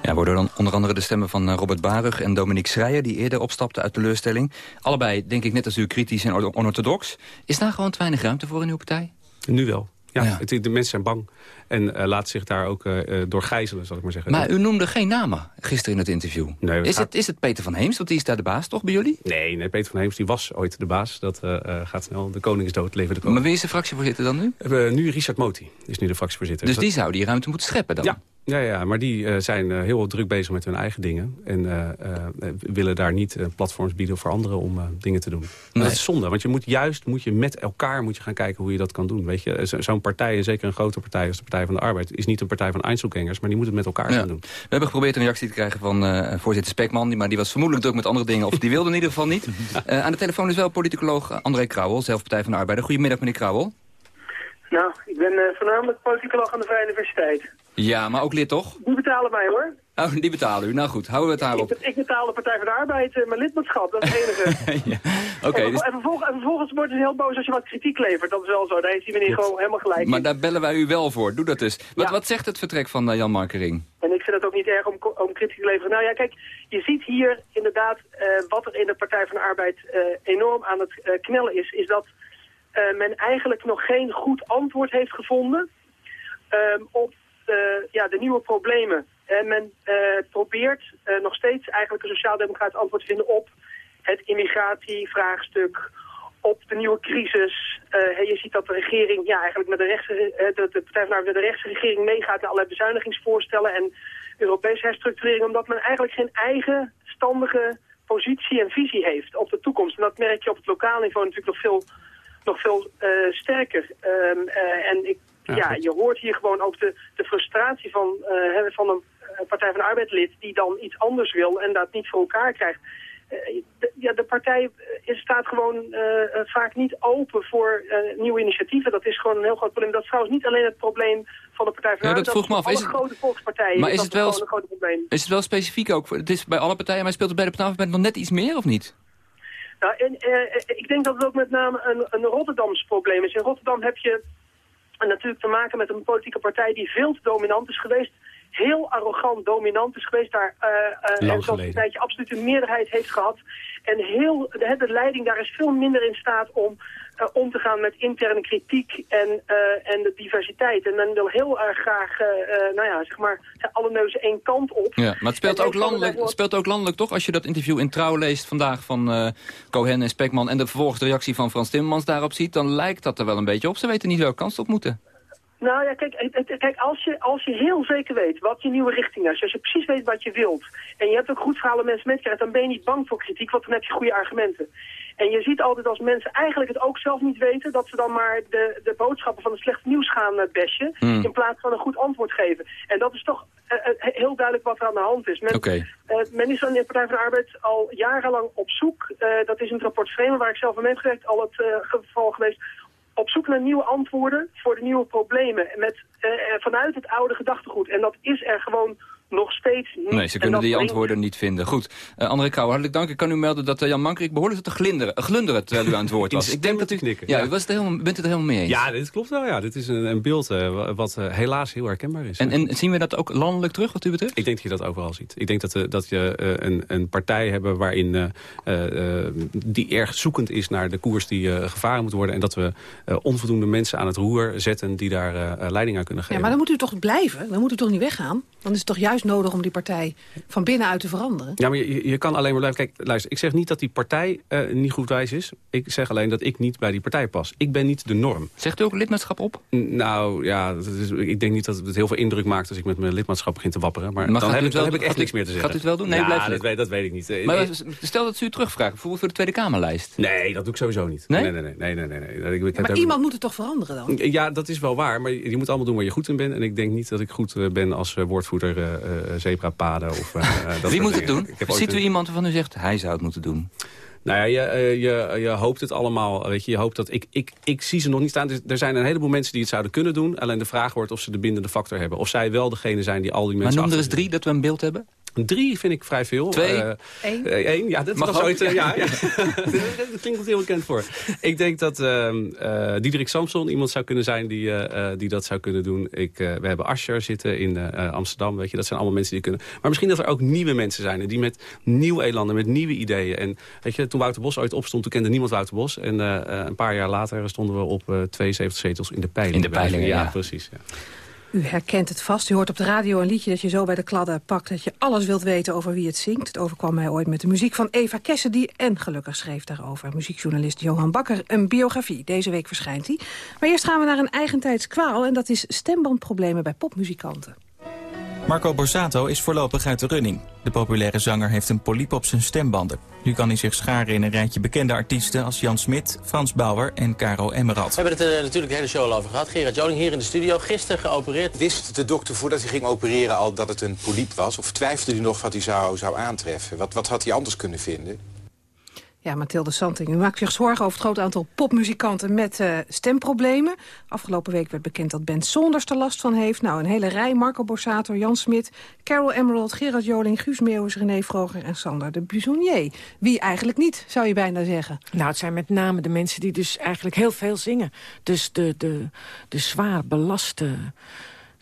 [SPEAKER 7] Ja, worden dan onder andere de stemmen van eh, Robert Barug en Dominique Schreier... die eerder opstapten uit teleurstelling. Allebei, denk ik, net als u, kritisch en onorthodox. Is daar gewoon te weinig ruimte voor in uw partij?
[SPEAKER 9] Nu wel. Ja, ja. Het, de mensen zijn bang en uh, laat zich daar ook uh, door gijzelen, zal ik maar zeggen.
[SPEAKER 7] Maar u noemde geen namen gisteren in het interview. Nee, is, het, is het Peter van Heems, want die is daar de baas toch bij jullie?
[SPEAKER 9] Nee, nee Peter van Heems die was ooit de baas. Dat uh, gaat snel. De koning is dood, leven de koning.
[SPEAKER 7] Maar wie is de fractievoorzitter dan nu?
[SPEAKER 9] nu Richard Moti is nu de fractievoorzitter.
[SPEAKER 7] Dus die zou die ruimte moeten scheppen dan?
[SPEAKER 9] Ja, ja, ja, maar die uh, zijn uh, heel druk bezig met hun eigen dingen. En uh, willen daar niet platforms bieden voor anderen om dingen te doen. Nee. Dat is zonde, want je moet juist moet je met elkaar moet je gaan kijken hoe je dat kan doen. Weet je, Zo'n partij, en zeker een grote partij als de Partij van de Arbeid... is niet een partij van Einzelgangers, maar die moet het met elkaar ja. gaan doen. We
[SPEAKER 7] hebben geprobeerd een reactie te krijgen van voorzitter Spekman... maar die was vermoedelijk druk met andere dingen, of die wilde in ieder geval niet. aan de telefoon is wel politicoloog André Krauwel, zelf Partij van de Arbeid. Goedemiddag, meneer Krauwel.
[SPEAKER 16] Nou, ik ben uh, voornamelijk politicoloog aan de Vrije Universiteit.
[SPEAKER 7] Ja, maar ook lid toch?
[SPEAKER 16] Die betalen mij hoor.
[SPEAKER 7] Oh, die betalen u. Nou goed, houden we het daarop.
[SPEAKER 16] Ik, ik betaal de Partij van de Arbeid uh, mijn lidmaatschap, dat is het enige.
[SPEAKER 7] ja. Oké.
[SPEAKER 16] dus... en, vervolgens, en vervolgens wordt hij heel boos als je wat kritiek levert. Dat is wel zo, daar heeft die meneer gewoon helemaal gelijk
[SPEAKER 7] Maar daar bellen wij u wel voor, doe dat dus. Wat, ja. wat zegt het vertrek van uh, Jan Markering?
[SPEAKER 16] En ik vind het ook niet erg om, om kritiek te leveren. Nou ja, kijk, je ziet hier inderdaad wat er in de Partij van de Arbeid enorm aan het knellen is. Is dat men eigenlijk nog geen goed antwoord heeft gevonden um, op ja, de nieuwe problemen. En men uh, probeert nog steeds eigenlijk een sociaal-democratisch antwoord te vinden op het immigratievraagstuk, op de nieuwe crisis. Je ziet dat de regering, ja, eigenlijk met de, rechtse, de, de Partij van de rechtse regering meegaat naar allerlei bezuinigingsvoorstellen en Europese herstructurering, omdat men eigenlijk geen eigen standige positie en visie heeft op de toekomst. En dat merk je op het lokaal niveau natuurlijk nog veel nog veel sterker. Uh, en ik, ja, ja je hoort hier gewoon ook de, de frustratie van, uh, van een Partij van de Arbeid lid die dan iets anders wil en dat niet voor elkaar krijgt. de, ja, de partij is, staat gewoon vaak niet open voor nieuwe initiatieven. Dat is gewoon een heel groot probleem. Dat is trouwens niet alleen het probleem van de Partij van
[SPEAKER 7] ja, dat vroeg me af.
[SPEAKER 16] Is het, grote volkspartijen
[SPEAKER 7] maar is,
[SPEAKER 16] is
[SPEAKER 7] het wel,
[SPEAKER 16] een groot probleem.
[SPEAKER 7] Is het wel specifiek ook? Het is bij alle partijen, maar speelt het bij de Partij van nog net iets meer of niet?
[SPEAKER 16] Nou, en, ik denk dat het ook met name een, een Rotterdams probleem is. In Rotterdam heb je natuurlijk te maken met een politieke partij die veel te dominant is geweest heel arrogant dominant is geweest. Daar uh, uh, en een tijdje absoluut een meerderheid heeft gehad. En heel, de, de leiding daar is veel minder in staat om uh, om te gaan met interne kritiek en, uh, en de diversiteit. En dan wil heel erg graag, uh, nou ja, zeg maar, alle neuzen één kant op.
[SPEAKER 7] Ja, maar het speelt, ook landelijk, het speelt ook landelijk, toch? Als je dat interview in Trouw leest vandaag van Cohen en Spekman... en de vervolgens de reactie van Frans Timmermans daarop ziet... dan lijkt dat er wel een beetje op. Ze weten niet welke kans op moeten.
[SPEAKER 16] Nou ja, kijk, kijk als, je, als je heel zeker weet wat je nieuwe richting is, als je precies weet wat je wilt, en je hebt ook goed verhalen mensen metkrijgt, dan ben je niet bang voor kritiek, want dan heb je goede argumenten. En je ziet altijd als mensen eigenlijk het ook zelf niet weten... dat ze dan maar de, de boodschappen van het slecht nieuws gaan uh, bashen... Hmm. in plaats van een goed antwoord geven. En dat is toch uh, heel duidelijk wat er aan de hand is. Men,
[SPEAKER 7] okay.
[SPEAKER 16] men is in de Partij van de Arbeid al jarenlang op zoek... dat is in het rapport Vreemden, waar ik zelf aan heb gewerkt... al het geval geweest op zoek naar nieuwe antwoorden voor de nieuwe problemen. Met, vanuit het oude gedachtegoed. En dat is er gewoon nog steeds niet.
[SPEAKER 7] Nee, ze kunnen die antwoorden niet vinden. Goed. Uh, André Kouwer, hartelijk dank. Ik kan u melden dat uh, Jan Mankerik behoorlijk te glinderen, glunderen terwijl u aan het woord was.
[SPEAKER 9] ik denk dat u knikken.
[SPEAKER 7] Ja, ja. Was het helemaal, bent u het helemaal mee eens?
[SPEAKER 9] Ja, dit klopt wel. Ja. Dit is een, een beeld wat helaas heel herkenbaar is.
[SPEAKER 7] En, en, zien we dat ook landelijk terug, wat u betreft?
[SPEAKER 9] Ik denk dat je dat overal ziet. Ik denk dat, dat je een, een partij hebben waarin die erg zoekend is naar de koers die gevaren moet worden. En dat we onvoldoende mensen aan het roer zetten die daar leiding aan kunnen geven.
[SPEAKER 8] Ja, maar dan moet u toch blijven? Dan moet u toch niet weggaan? Dan is het toch juist nodig om die partij van binnenuit te veranderen?
[SPEAKER 9] Ja, maar je, je kan alleen maar blijven... Kijk, luister, ik zeg niet dat die partij uh, niet goed wijs is. Ik zeg alleen dat ik niet bij die partij pas. Ik ben niet de norm.
[SPEAKER 7] Zegt u ook lidmaatschap op?
[SPEAKER 9] nou, ja, dat is, ik denk niet dat het heel veel indruk maakt... als ik met mijn lidmaatschap begin te wapperen. Maar, dan, heb ik, dan heb ik echt niks meer te zeggen.
[SPEAKER 7] Gaat u het wel doen? Nee,
[SPEAKER 9] ja,
[SPEAKER 7] blijf
[SPEAKER 9] dat weet, dat weet ik niet.
[SPEAKER 7] Maar eh, stel dat ze u terugvraagt, bijvoorbeeld voor de Tweede Kamerlijst.
[SPEAKER 9] Nee, dat doe ik sowieso niet.
[SPEAKER 7] Nee?
[SPEAKER 9] Nee, nee, nee. nee, nee, nee. Ik,
[SPEAKER 8] maar iemand moet het toch veranderen dan?
[SPEAKER 9] Ja, dat is wel waar. Maar je moet allemaal doen waar je goed in bent. En ik denk niet dat ik goed eh, ben als woordvoerder uh, zebrapaden of
[SPEAKER 7] dat Wie moet het doen? Ziet u iemand waarvan u zegt, hij zou het moeten doen?
[SPEAKER 9] Nou ja, je, eh, je, je hoopt het allemaal. Weet je, je hoopt dat ik, ik, ik zie ze nog niet staan. Er zijn een heleboel mensen die het zouden kunnen doen. Alleen de vraag wordt of ze de bindende factor hebben. Of zij wel degene zijn die al die mensen...
[SPEAKER 7] Maar noem er eens drie dat we een beeld hebben.
[SPEAKER 9] Drie vind ik vrij veel.
[SPEAKER 7] Twee? Uh,
[SPEAKER 8] Eén?
[SPEAKER 9] Eén, ja, dat was ooit... Uh, ja, ja. dat klinkt heel bekend voor. Ik denk dat uh, Diederik Samson iemand zou kunnen zijn die, die dat zou kunnen doen. Ik, we hebben Ascher zitten in Amsterdam. Weet je, dat zijn allemaal mensen die kunnen. Maar misschien dat er ook nieuwe mensen zijn. Die met nieuw elanden, met nieuwe ideeën. En weet je, toen Wouter Bos ooit opstond, toen kende niemand Wouter Bos. En een paar jaar later stonden we op 72 zetels in de peiling.
[SPEAKER 7] In de peiling,
[SPEAKER 9] ja.
[SPEAKER 7] ja.
[SPEAKER 9] precies. Ja.
[SPEAKER 8] U herkent het vast. U hoort op de radio een liedje dat je zo bij de kladden pakt... dat je alles wilt weten over wie het zingt. Het overkwam mij ooit met de muziek van Eva Cassidy... en gelukkig schreef daarover muziekjournalist Johan Bakker een biografie. Deze week verschijnt hij. Maar eerst gaan we naar een eigentijds kwaal... en dat is stembandproblemen bij popmuzikanten.
[SPEAKER 17] Marco Borsato is voorlopig uit de running. De populaire zanger heeft een poliep op zijn stembanden. Nu kan hij zich scharen in een rijtje bekende artiesten als Jan Smit, Frans Bauer en Caro Emerald.
[SPEAKER 18] We hebben het er natuurlijk de hele show al over gehad. Gerard Joling hier in de studio, gisteren geopereerd.
[SPEAKER 19] Wist de dokter voordat hij ging opereren al dat het een poliep was? Of twijfelde hij nog wat hij zou, zou aantreffen? Wat, wat had hij anders kunnen vinden?
[SPEAKER 8] Ja, Mathilde Santing, u maakt zich zorgen over het groot aantal popmuzikanten met uh, stemproblemen. Afgelopen week werd bekend dat Ben Sonders er last van heeft. Nou, een hele rij, Marco Borsato, Jan Smit, Carol Emerald, Gerard Joling, Guus Meeuwis, René Vroger en Sander de Buissonnier. Wie eigenlijk niet, zou je bijna zeggen.
[SPEAKER 20] Nou, het zijn met name de mensen die dus eigenlijk heel veel zingen. Dus de, de, de zwaar belaste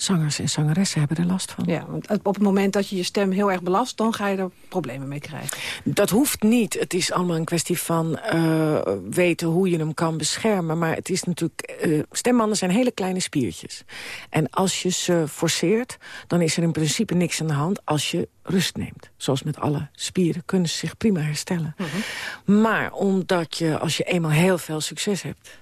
[SPEAKER 20] zangers en zangeressen hebben er last van.
[SPEAKER 8] Ja, want op het moment dat je je stem heel erg belast... dan ga je er problemen mee krijgen.
[SPEAKER 20] Dat hoeft niet. Het is allemaal een kwestie van uh, weten hoe je hem kan beschermen. Maar het is natuurlijk... Uh, stembanden zijn hele kleine spiertjes. En als je ze forceert, dan is er in principe niks aan de hand... als je rust neemt. Zoals met alle spieren kunnen ze zich prima herstellen. Uh -huh. Maar omdat je, als je eenmaal heel veel succes hebt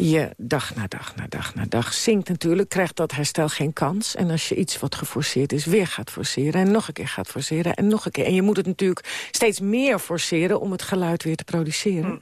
[SPEAKER 20] je dag na dag na dag na dag zingt natuurlijk... krijgt dat herstel geen kans. En als je iets wat geforceerd is weer gaat forceren... en nog een keer gaat forceren en nog een keer... en je moet het natuurlijk steeds meer forceren om het geluid weer te produceren...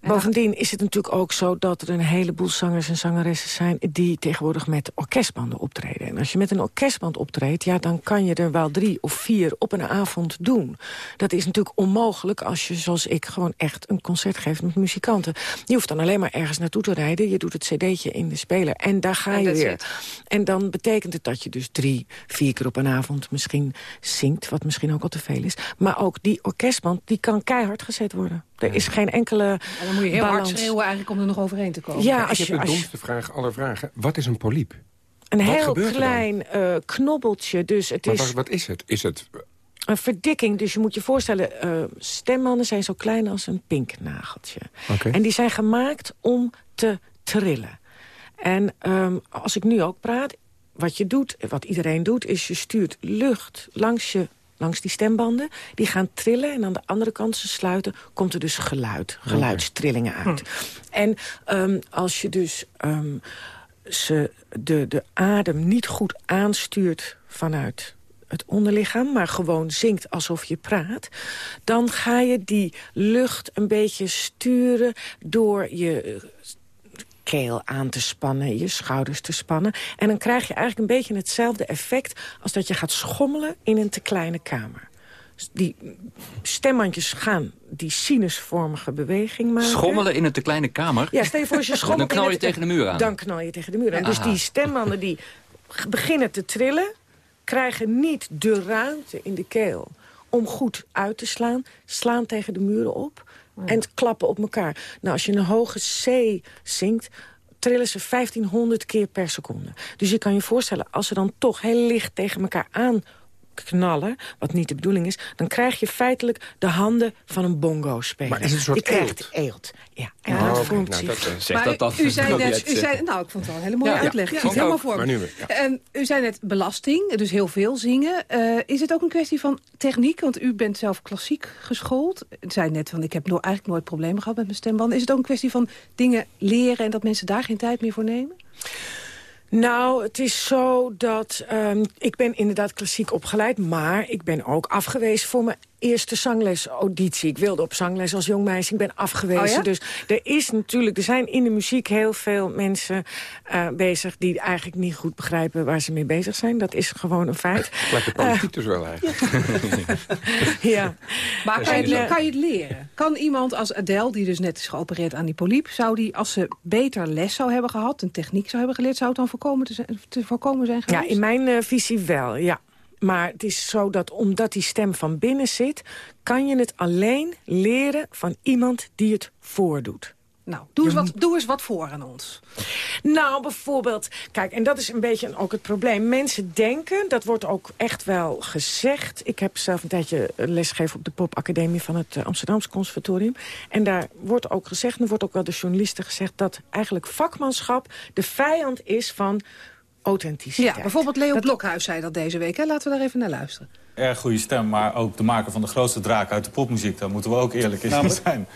[SPEAKER 20] Bovendien is het natuurlijk ook zo dat er een heleboel zangers en zangeressen zijn... die tegenwoordig met orkestbanden optreden. En als je met een orkestband optreedt... Ja, dan kan je er wel drie of vier op een avond doen. Dat is natuurlijk onmogelijk als je, zoals ik, gewoon echt een concert geeft met muzikanten. Je hoeft dan alleen maar ergens naartoe te rijden. Je doet het cd'tje in de speler en daar ga je weer. En dan betekent het dat je dus drie, vier keer op een avond misschien zingt... wat misschien ook al te veel is. Maar ook die orkestband, die kan keihard gezet worden. Er is geen enkele
[SPEAKER 8] En dan moet je heel hard
[SPEAKER 20] balans.
[SPEAKER 8] schreeuwen eigenlijk om er nog overheen te komen.
[SPEAKER 20] Ja,
[SPEAKER 12] ik
[SPEAKER 20] als
[SPEAKER 12] heb
[SPEAKER 20] je,
[SPEAKER 12] de
[SPEAKER 20] als je-
[SPEAKER 12] domste vraag aller vragen. Wat is een polyp?
[SPEAKER 20] een
[SPEAKER 12] Wat
[SPEAKER 20] heel klein eh, knobbeltje. Dus het
[SPEAKER 12] Maar
[SPEAKER 20] is
[SPEAKER 12] wat, wat is het? Is het
[SPEAKER 20] een verdikking. Dus je moet je voorstellen, eh stembanden zijn zo klein als een pinknageltje.
[SPEAKER 12] Oké.
[SPEAKER 20] En die zijn gemaakt om te trillen. En ehm, als ik nu ook praat, wat je doet, wat iedereen doet... is je stuurt lucht langs, je, langs die stembanden. Die gaan trillen en aan de andere kant ze sluiten... komt er dus geluid, geluidstrillingen uit. En ehm, als je dus ehm, ze, de, de adem niet goed aanstuurt vanuit het onderlichaam, maar gewoon zingt alsof je praat... dan ga je die lucht een beetje sturen door je eh, keel aan te spannen, je schouders te spannen. En dan krijg je eigenlijk een beetje hetzelfde effect... als dat je gaat schommelen in een te kleine kamer. Dus Die stemmandjes gaan die sinusvormige beweging maken.
[SPEAKER 7] Schommelen in een te kleine kamer?
[SPEAKER 20] Ja, stel je voor als je schommelt...
[SPEAKER 7] Dan knal je tegen de muur aan.
[SPEAKER 20] Dan knal je tegen de muur aan. Dus
[SPEAKER 7] Aha.
[SPEAKER 20] die stembanden die beginnen te trillen... krijgen niet de ruimte in de keel om goed uit te slaan. Slaan tegen de muren op en klappen op elkaar. Nou, als je een hoge C zingt trillen ze 1500 keer per seconde. Dus je kan je voorstellen, als ze dan toch heel licht tegen elkaar aan knallen, wat niet de bedoeling is... dan krijg je feitelijk de handen van een bongo-speler.
[SPEAKER 12] Maar is het een soort
[SPEAKER 20] Je krijgt eelt. Ja, en
[SPEAKER 12] Oh,
[SPEAKER 20] dat
[SPEAKER 12] oké.
[SPEAKER 20] vormt
[SPEAKER 12] Nou,
[SPEAKER 20] zich.
[SPEAKER 12] dat, eh, zeg
[SPEAKER 8] Maar
[SPEAKER 12] dat
[SPEAKER 8] u zei net, u zei, nou, ik vond het wel een hele mooie
[SPEAKER 12] Ja,
[SPEAKER 8] uitleg.
[SPEAKER 12] ja,
[SPEAKER 8] Ik helemaal
[SPEAKER 12] ook.
[SPEAKER 8] voor
[SPEAKER 12] Maar nu, ja.
[SPEAKER 8] En u zei net belasting, dus heel veel zingen. Eh, is het ook een kwestie van techniek? Want u bent zelf klassiek geschoold. U zei net van, ik heb no eigenlijk nooit problemen gehad met mijn stembanden. Is het ook een kwestie van dingen leren en dat mensen daar geen tijd meer voor nemen?
[SPEAKER 20] Nou, het is zo dat... ehm, ik ben inderdaad klassiek opgeleid... maar ik ben ook afgewezen voor mijn eerste zanglesauditie. Ik wilde op zangles als jong meisje. Ik ben afgewezen.
[SPEAKER 8] Oh ja?
[SPEAKER 20] Dus er is natuurlijk... Er zijn in de muziek heel veel mensen eh, bezig... die eigenlijk niet goed begrijpen waar ze mee bezig zijn. Dat is gewoon een feit.
[SPEAKER 12] Lijkt de politiek dus wel eigenlijk.
[SPEAKER 20] ja.
[SPEAKER 8] Maar kan je, het, kan je het leren? Kan iemand als Adele, die dus net is geopereerd aan die polyp... zou die, als ze beter les zou hebben gehad, een techniek zou hebben geleerd... zou het dan voorkomen te, zijn, te voorkomen zijn
[SPEAKER 20] Ja,
[SPEAKER 8] geweest?
[SPEAKER 20] in mijn eh, visie wel, ja. Maar het is zo dat omdat die stem van binnen zit... kan je het alleen leren van iemand die het voordoet.
[SPEAKER 8] Nou, doe eens, wat, doe eens wat voor aan ons.
[SPEAKER 20] Nou, bijvoorbeeld, kijk, en dat is een beetje ook het probleem. Mensen denken, dat wordt ook echt wel gezegd. Ik heb zelf een tijdje lesgegeven op de popacademie van het eh, Amsterdamse Conservatorium. En daar wordt ook gezegd, en er wordt ook wel door journalisten gezegd... dat eigenlijk vakmanschap de vijand is van authenticiteit.
[SPEAKER 8] Ja, bijvoorbeeld Leo Blokhuis zei dat deze week. Hè? Laten we daar even naar luisteren.
[SPEAKER 21] erg goede stem, maar ook de maker van de grootste draak uit de popmuziek. Daar moeten we ook eerlijk in
[SPEAKER 22] Namelijk?
[SPEAKER 21] zijn.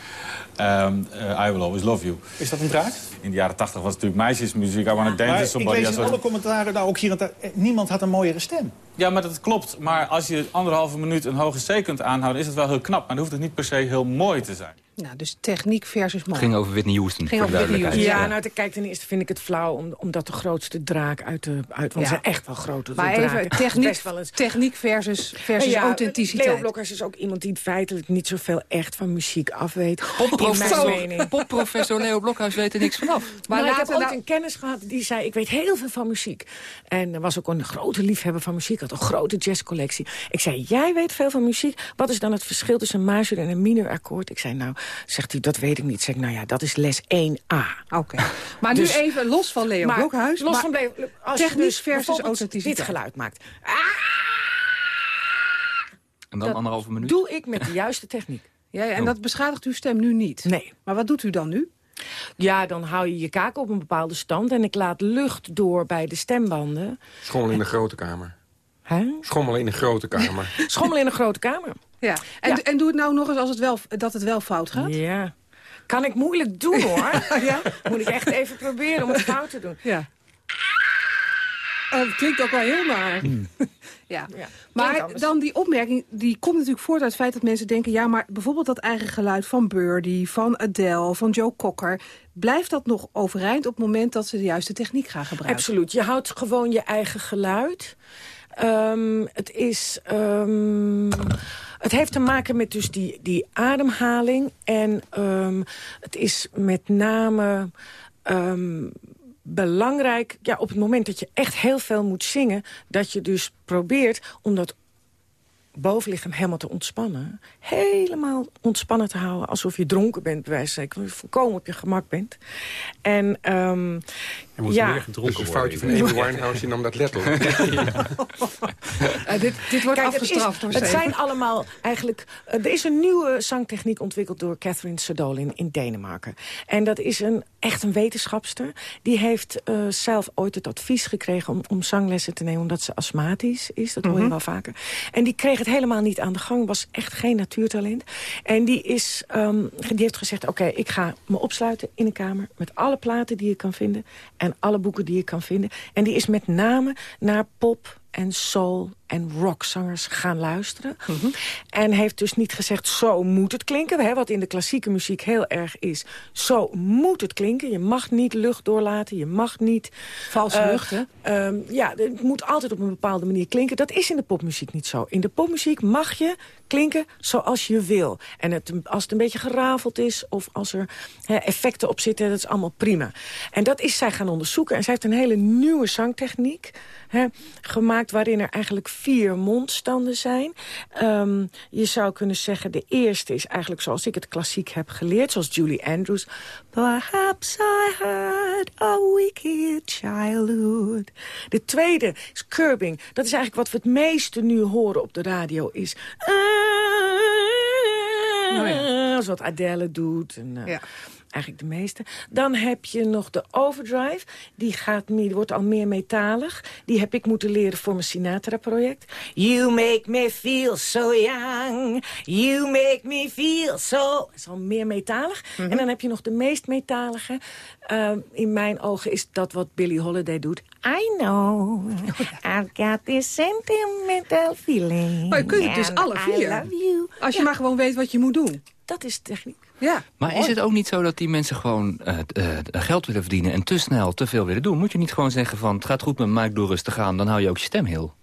[SPEAKER 21] Ehm, eh, I Will Always Love You.
[SPEAKER 22] Is dat een draak?
[SPEAKER 21] In de jaren tachtig was het natuurlijk meisjesmuziek. I Wanna Dance
[SPEAKER 22] Maar
[SPEAKER 21] with
[SPEAKER 22] ik
[SPEAKER 21] Somebody.
[SPEAKER 22] lees in alle commentaren, nou ook hier en daar, eh, niemand had een mooiere stem.
[SPEAKER 21] Ja, maar dat klopt. Maar als je anderhalve minuut een hoge C kunt aanhouden... is het wel heel knap. Maar dan hoeft het niet per se heel mooi te zijn.
[SPEAKER 8] Nou, dus techniek versus mooi.
[SPEAKER 7] Het ging over Whitney Houston,
[SPEAKER 8] Ging over Whitney
[SPEAKER 7] duidelijkheid.
[SPEAKER 20] Ja, nou, te- kijk, ten eerste vind ik het flauw... om- omdat de grootste draak uit de... Uit, want
[SPEAKER 8] Ja.
[SPEAKER 20] ze zijn echt wel grote
[SPEAKER 8] Maar
[SPEAKER 20] draken.
[SPEAKER 8] even techniek,
[SPEAKER 20] Best wel eens.
[SPEAKER 8] techniek versus, versus
[SPEAKER 20] Ja,
[SPEAKER 8] authenticiteit.
[SPEAKER 20] Leo Blokkers is ook iemand die feitelijk niet zoveel echt van muziek af weet. In mijn
[SPEAKER 7] Popprofessor,
[SPEAKER 20] mening.
[SPEAKER 7] popprofessor Leo Blokhuis weet er niks vanaf.
[SPEAKER 20] Maar, ik heb ooit
[SPEAKER 8] nou-
[SPEAKER 20] een kennis gehad die zei, ik weet heel veel van muziek. En er was ook een grote liefhebber van muziek, had een grote jazzcollectie. Ik zei, jij weet veel van muziek. Wat is dan het verschil tussen een major en een minor akkoord? Ik zei, nou, zegt hij, dat weet ik niet. Zeg ik, nou ja, dat is les 1A.
[SPEAKER 8] Oké. Maar
[SPEAKER 20] Dus-
[SPEAKER 8] nu even los van Leo
[SPEAKER 20] Maar
[SPEAKER 8] Blokhuis.
[SPEAKER 20] los
[SPEAKER 8] maar
[SPEAKER 20] van Leo- als dus
[SPEAKER 8] versus
[SPEAKER 20] bijvoorbeeld
[SPEAKER 8] authenticiteit.
[SPEAKER 20] dit geluid maakt.
[SPEAKER 7] En dan
[SPEAKER 20] Dat
[SPEAKER 7] anderhalve minuut.
[SPEAKER 20] Doe ik met de juiste techniek.
[SPEAKER 8] Ja, ja, en
[SPEAKER 20] Oh.
[SPEAKER 8] dat beschadigt uw stem nu niet?
[SPEAKER 20] Nee.
[SPEAKER 8] Maar wat doet u dan nu?
[SPEAKER 20] Ja, dan hou je je kaak op een bepaalde stand... en ik laat lucht door bij de stembanden.
[SPEAKER 12] Schommel in de grote kamer.
[SPEAKER 20] Hè?
[SPEAKER 12] Schommelen in de grote kamer.
[SPEAKER 20] Schommelen in een grote kamer.
[SPEAKER 8] Ja. En, en doe het nou nog eens als het wel, dat het wel fout gaat?
[SPEAKER 20] Ja. Kan ik moeilijk doen, hoor. ja? Moet ik echt even proberen om het fout te doen.
[SPEAKER 8] Ja. Het klinkt ook wel heel naar.
[SPEAKER 11] Hmm.
[SPEAKER 8] ja. Maar dan die opmerking, die komt natuurlijk voort uit het feit dat mensen denken... ja, maar bijvoorbeeld dat eigen geluid van Birdie, van Adele, van Joe Cocker... blijft dat nog overeind op het moment dat ze de juiste techniek gaan gebruiken?
[SPEAKER 20] Absoluut. Je houdt gewoon je eigen geluid. Ehm, het is... ehm, het heeft te maken met dus die, die ademhaling. En ehm, het is met name ehm, belangrijk... Ja, op het moment dat je echt heel veel moet zingen... dat je dus probeert om dat bovenlichaam helemaal te ontspannen. Helemaal ontspannen te houden. Alsof je dronken bent, bij wijze van spreken. Volkomen op je gemak bent. En ehm,
[SPEAKER 12] Er moet
[SPEAKER 20] ja.
[SPEAKER 12] meer gedronken worden. een foutje van Amy Winehouse, die nam dat letterlijk.
[SPEAKER 8] Dit, dit wordt
[SPEAKER 20] Kijk, het
[SPEAKER 8] afgestraft
[SPEAKER 20] is- Het
[SPEAKER 8] Steven.
[SPEAKER 20] zijn allemaal eigenlijk... eh, er is een nieuwe zangtechniek ontwikkeld door Catherine Sodolin in Denemarken. En dat is een, echt een wetenschapster. Die heeft eh, zelf ooit het advies gekregen om, om zanglessen te nemen... omdat ze astmatisch is, dat hoor je
[SPEAKER 23] Mhm.
[SPEAKER 20] wel vaker. En die kreeg helemaal niet aan de gang, was echt geen natuurtalent. En die, is, ehm, die heeft gezegd, oké, ik ga me opsluiten in een kamer... met alle platen die je kan vinden en alle boeken die je kan vinden. En die is met name naar pop en soul en rockzangers gaan luisteren. En heeft dus niet gezegd, zo moet het klinken. Hè, wat in de klassieke muziek heel erg is. Zo moet het klinken. Je mag niet lucht doorlaten. Je mag niet...
[SPEAKER 8] Valse
[SPEAKER 20] eh,
[SPEAKER 8] lucht, hè?
[SPEAKER 20] ehm, ja, het moet altijd op een bepaalde manier klinken. Dat is in de popmuziek niet zo. In de popmuziek mag je klinken zoals je wil. En het, als het een beetje gerafeld is of als er effecten op zitten, dat is allemaal prima. En dat is zij gaan onderzoeken. En zij heeft een hele nieuwe zangtechniek gemaakt... waarin er eigenlijk vier mondstanden zijn. Ehm, je zou kunnen zeggen, de eerste is eigenlijk zoals ik het klassiek heb geleerd... zoals Julie Andrews. Perhaps I had a wicked childhood. De tweede is curbing. Dat is eigenlijk wat we het meeste nu horen op de radio. Is... Dat is wat Adele doet. En, eh, Eigenlijk de meeste. Dan heb je nog de overdrive. Die, gaat meer, die wordt al meer metalig. Die heb ik moeten leren voor mijn Sinatra-project. You make me feel so young. You make me feel so... Dat is al meer metalig. En dan heb je nog de meest metalige. Ehm, in mijn ogen is dat wat Billie Holiday doet. I know. I've got this sentimental feeling.
[SPEAKER 8] Maar je kunt het dus alle
[SPEAKER 20] I
[SPEAKER 8] vier.
[SPEAKER 20] love you.
[SPEAKER 8] Als je
[SPEAKER 20] Ja.
[SPEAKER 8] maar gewoon weet wat je moet doen.
[SPEAKER 20] Dat is techniek.
[SPEAKER 8] Ja.
[SPEAKER 7] Maar is het ook niet zo dat die mensen gewoon eh, eh, geld willen verdienen... en te snel te veel willen doen? Moet je niet gewoon zeggen van... het gaat goed met Mike door rustig aan, dan hou je ook je stem heel?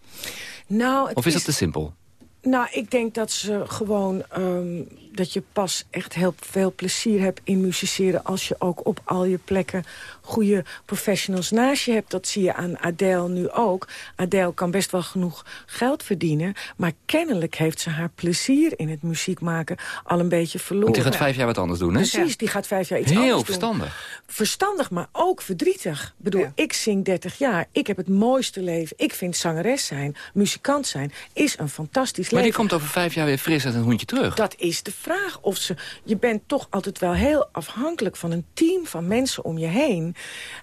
[SPEAKER 20] Nou,
[SPEAKER 7] Of is dat te simpel?
[SPEAKER 20] Nou, ik denk dat ze gewoon... ehm, dat je pas echt heel veel plezier hebt in musiceren... als je ook op al je plekken goede professionals naast je hebt. Dat zie je aan Adele nu ook. Adele kan best wel genoeg geld verdienen... maar kennelijk heeft ze haar plezier in het muziek maken al een beetje verloren.
[SPEAKER 7] Want die gaat vijf jaar wat anders doen, hè?
[SPEAKER 20] Precies, die gaat vijf jaar iets
[SPEAKER 7] Heel
[SPEAKER 20] anders doen.
[SPEAKER 7] verstandig.
[SPEAKER 20] Verstandig, maar ook verdrietig. Ik bedoel, ik zing 30 jaar. Ik heb het mooiste leven. Ik vind zangeres zijn, muzikant zijn, is een fantastisch
[SPEAKER 7] Maar die
[SPEAKER 20] leven.
[SPEAKER 7] komt over vijf jaar weer fris uit een hoentje terug.
[SPEAKER 20] Dat is de vraag. Of ze, je bent toch altijd wel heel afhankelijk van een team van mensen om je heen.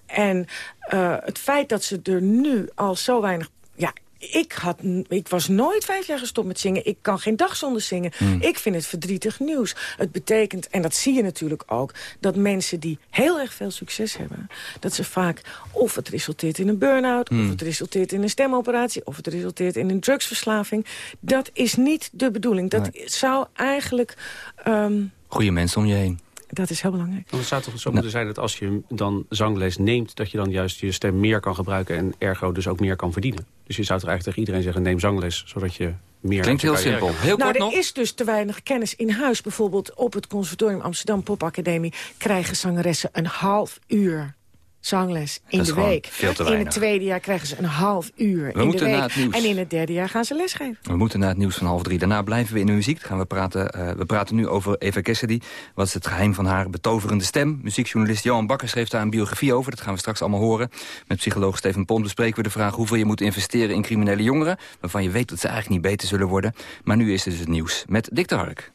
[SPEAKER 20] En eh, het feit dat ze er nu al zo weinig... Ja, ik, had, ik was nooit vijf jaar gestopt met zingen. Ik kan geen dag zonder zingen.
[SPEAKER 7] Hmm.
[SPEAKER 20] Ik vind het verdrietig nieuws. Het betekent, en dat zie je natuurlijk ook... dat mensen die heel erg veel succes hebben... dat ze vaak of het resulteert in een burn-out... of
[SPEAKER 7] Hmm.
[SPEAKER 20] het resulteert in een stemoperatie... of het resulteert in een drugsverslaving. Dat is niet de bedoeling. Dat zou eigenlijk... ehm,
[SPEAKER 7] Goede mensen om je heen.
[SPEAKER 20] Dat is heel belangrijk.
[SPEAKER 9] Want het zou toch zo moeten zijn dat als je dan zangles neemt... dat je dan juist je stem meer kan gebruiken en ergo dus ook meer kan verdienen. Dus je zou toch eigenlijk tegen iedereen zeggen, neem zangles... zodat je meer...
[SPEAKER 7] Klinkt heel simpel. Heel
[SPEAKER 20] nou, er is dus te weinig kennis in huis. Bijvoorbeeld op het Conservatorium Amsterdam Popacademie... krijgen zangeressen een half uur zangles in de week.
[SPEAKER 7] veel te
[SPEAKER 20] in het tweede jaar krijgen ze een half uur in de week.
[SPEAKER 7] naar het nieuws.
[SPEAKER 20] En in het derde jaar gaan ze lesgeven.
[SPEAKER 7] We moeten naar het nieuws van half drie. Daarna blijven we in de muziek. Dan gaan we, praten, eh, we praten nu over Eva Cassidy. Wat is het geheim van haar betoverende stem? Muziekjournalist Johan Bakker schreef daar een biografie over. Dat gaan we straks allemaal horen. Met psycholoog Steven Pont bespreken we de vraag... hoeveel je moet investeren in criminele jongeren... waarvan je weet dat ze eigenlijk niet beter zullen worden. Maar nu is het dus het nieuws met Dick de Hark.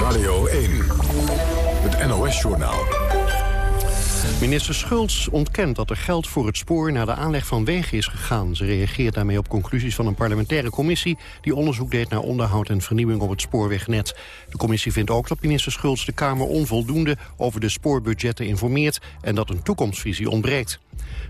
[SPEAKER 1] Radio 1, het NOS-journaal.
[SPEAKER 2] Minister Schultz ontkent dat er geld voor het spoor naar de aanleg van wegen is gegaan. Ze reageert daarmee op conclusies van een parlementaire commissie... die onderzoek deed naar onderhoud en vernieuwing op het spoorwegnet. De commissie vindt ook dat minister Schultz de Kamer onvoldoende... over de spoorbudgetten informeert en dat een toekomstvisie ontbreekt.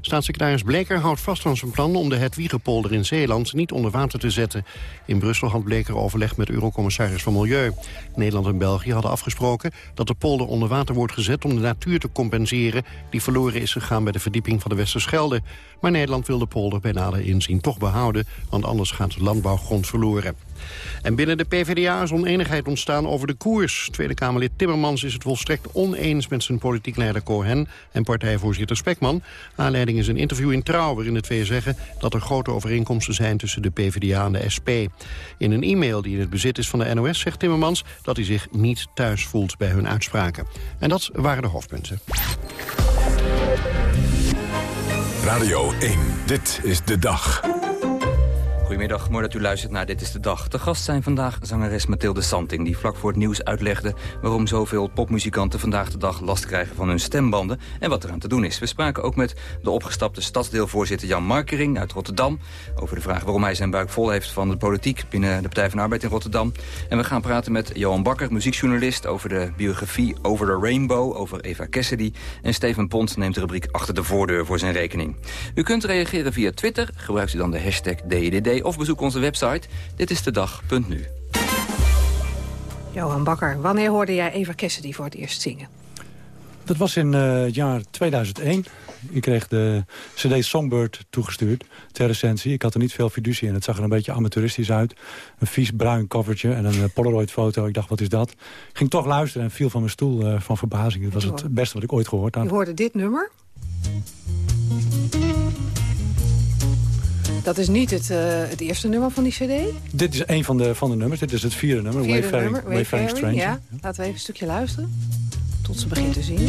[SPEAKER 2] Staatssecretaris Bleker houdt vast aan zijn plan om de Hedwiegepolder in Zeeland niet onder water te zetten. In Brussel had Bleker overleg met Eurocommissaris van Milieu. Nederland en België hadden afgesproken dat de polder onder water wordt gezet om de natuur te compenseren die verloren is gegaan bij de verdieping van de Westerschelde. Maar Nederland wil de polder bij nader inzien toch behouden, want anders gaat landbouwgrond verloren. En binnen de PvdA is oneenigheid ontstaan over de koers. Tweede Kamerlid Timmermans is het volstrekt oneens met zijn politiek leider Cohen en partijvoorzitter Spekman. Aanleiding is een interview in Trouw waarin de twee zeggen dat er grote overeenkomsten zijn tussen de PvdA en de SP. In een e-mail die in het bezit is van de NOS zegt Timmermans dat hij zich niet thuis voelt bij hun uitspraken. En dat waren de hoofdpunten.
[SPEAKER 1] Radio 1, dit is de dag.
[SPEAKER 7] Goedemiddag, mooi dat u luistert naar Dit is de Dag. De gast zijn vandaag zangeres Mathilde Santing... die vlak voor het nieuws uitlegde waarom zoveel popmuzikanten vandaag de dag last krijgen van hun stembanden... en wat eraan te doen is. We spraken ook met de opgestapte stadsdeelvoorzitter Jan Markering uit Rotterdam... over de vraag waarom hij zijn buik vol heeft van de politiek binnen de Partij van Arbeid in Rotterdam. En we gaan praten met Johan Bakker, muziekjournalist... over de biografie Over the Rainbow, over Eva Cassidy... en Steven Pont neemt de rubriek Achter de Voordeur voor zijn rekening. U kunt reageren via Twitter, gebruikt u dan de hashtag Of bezoek onze website. Dit is de dag.nu.
[SPEAKER 8] Johan Bakker, wanneer hoorde jij Eva Cassidy voor het eerst zingen?
[SPEAKER 11] Dat was in uh, het jaar 2001. Ik kreeg de cd Songbird toegestuurd ter recensie. Ik had er niet veel fiducie in. Het zag er een beetje amateuristisch uit. Een vies bruin covertje en een uh, Polaroid foto. Ik dacht, wat is dat? Ik ging toch luisteren en viel van mijn stoel uh, van verbazing. Het was het beste wat ik ooit gehoord had.
[SPEAKER 8] Je hoorde dit nummer? Dat is niet het, uh, het eerste nummer van die cd?
[SPEAKER 11] Dit is een van de, van de nummers. Dit is het vierde nummer.
[SPEAKER 8] Vierde
[SPEAKER 11] Wayfaring,
[SPEAKER 8] nummer,
[SPEAKER 11] Wayfaring Stranger.
[SPEAKER 8] Ja. Laten we even een stukje luisteren. Tot ze begint te zingen.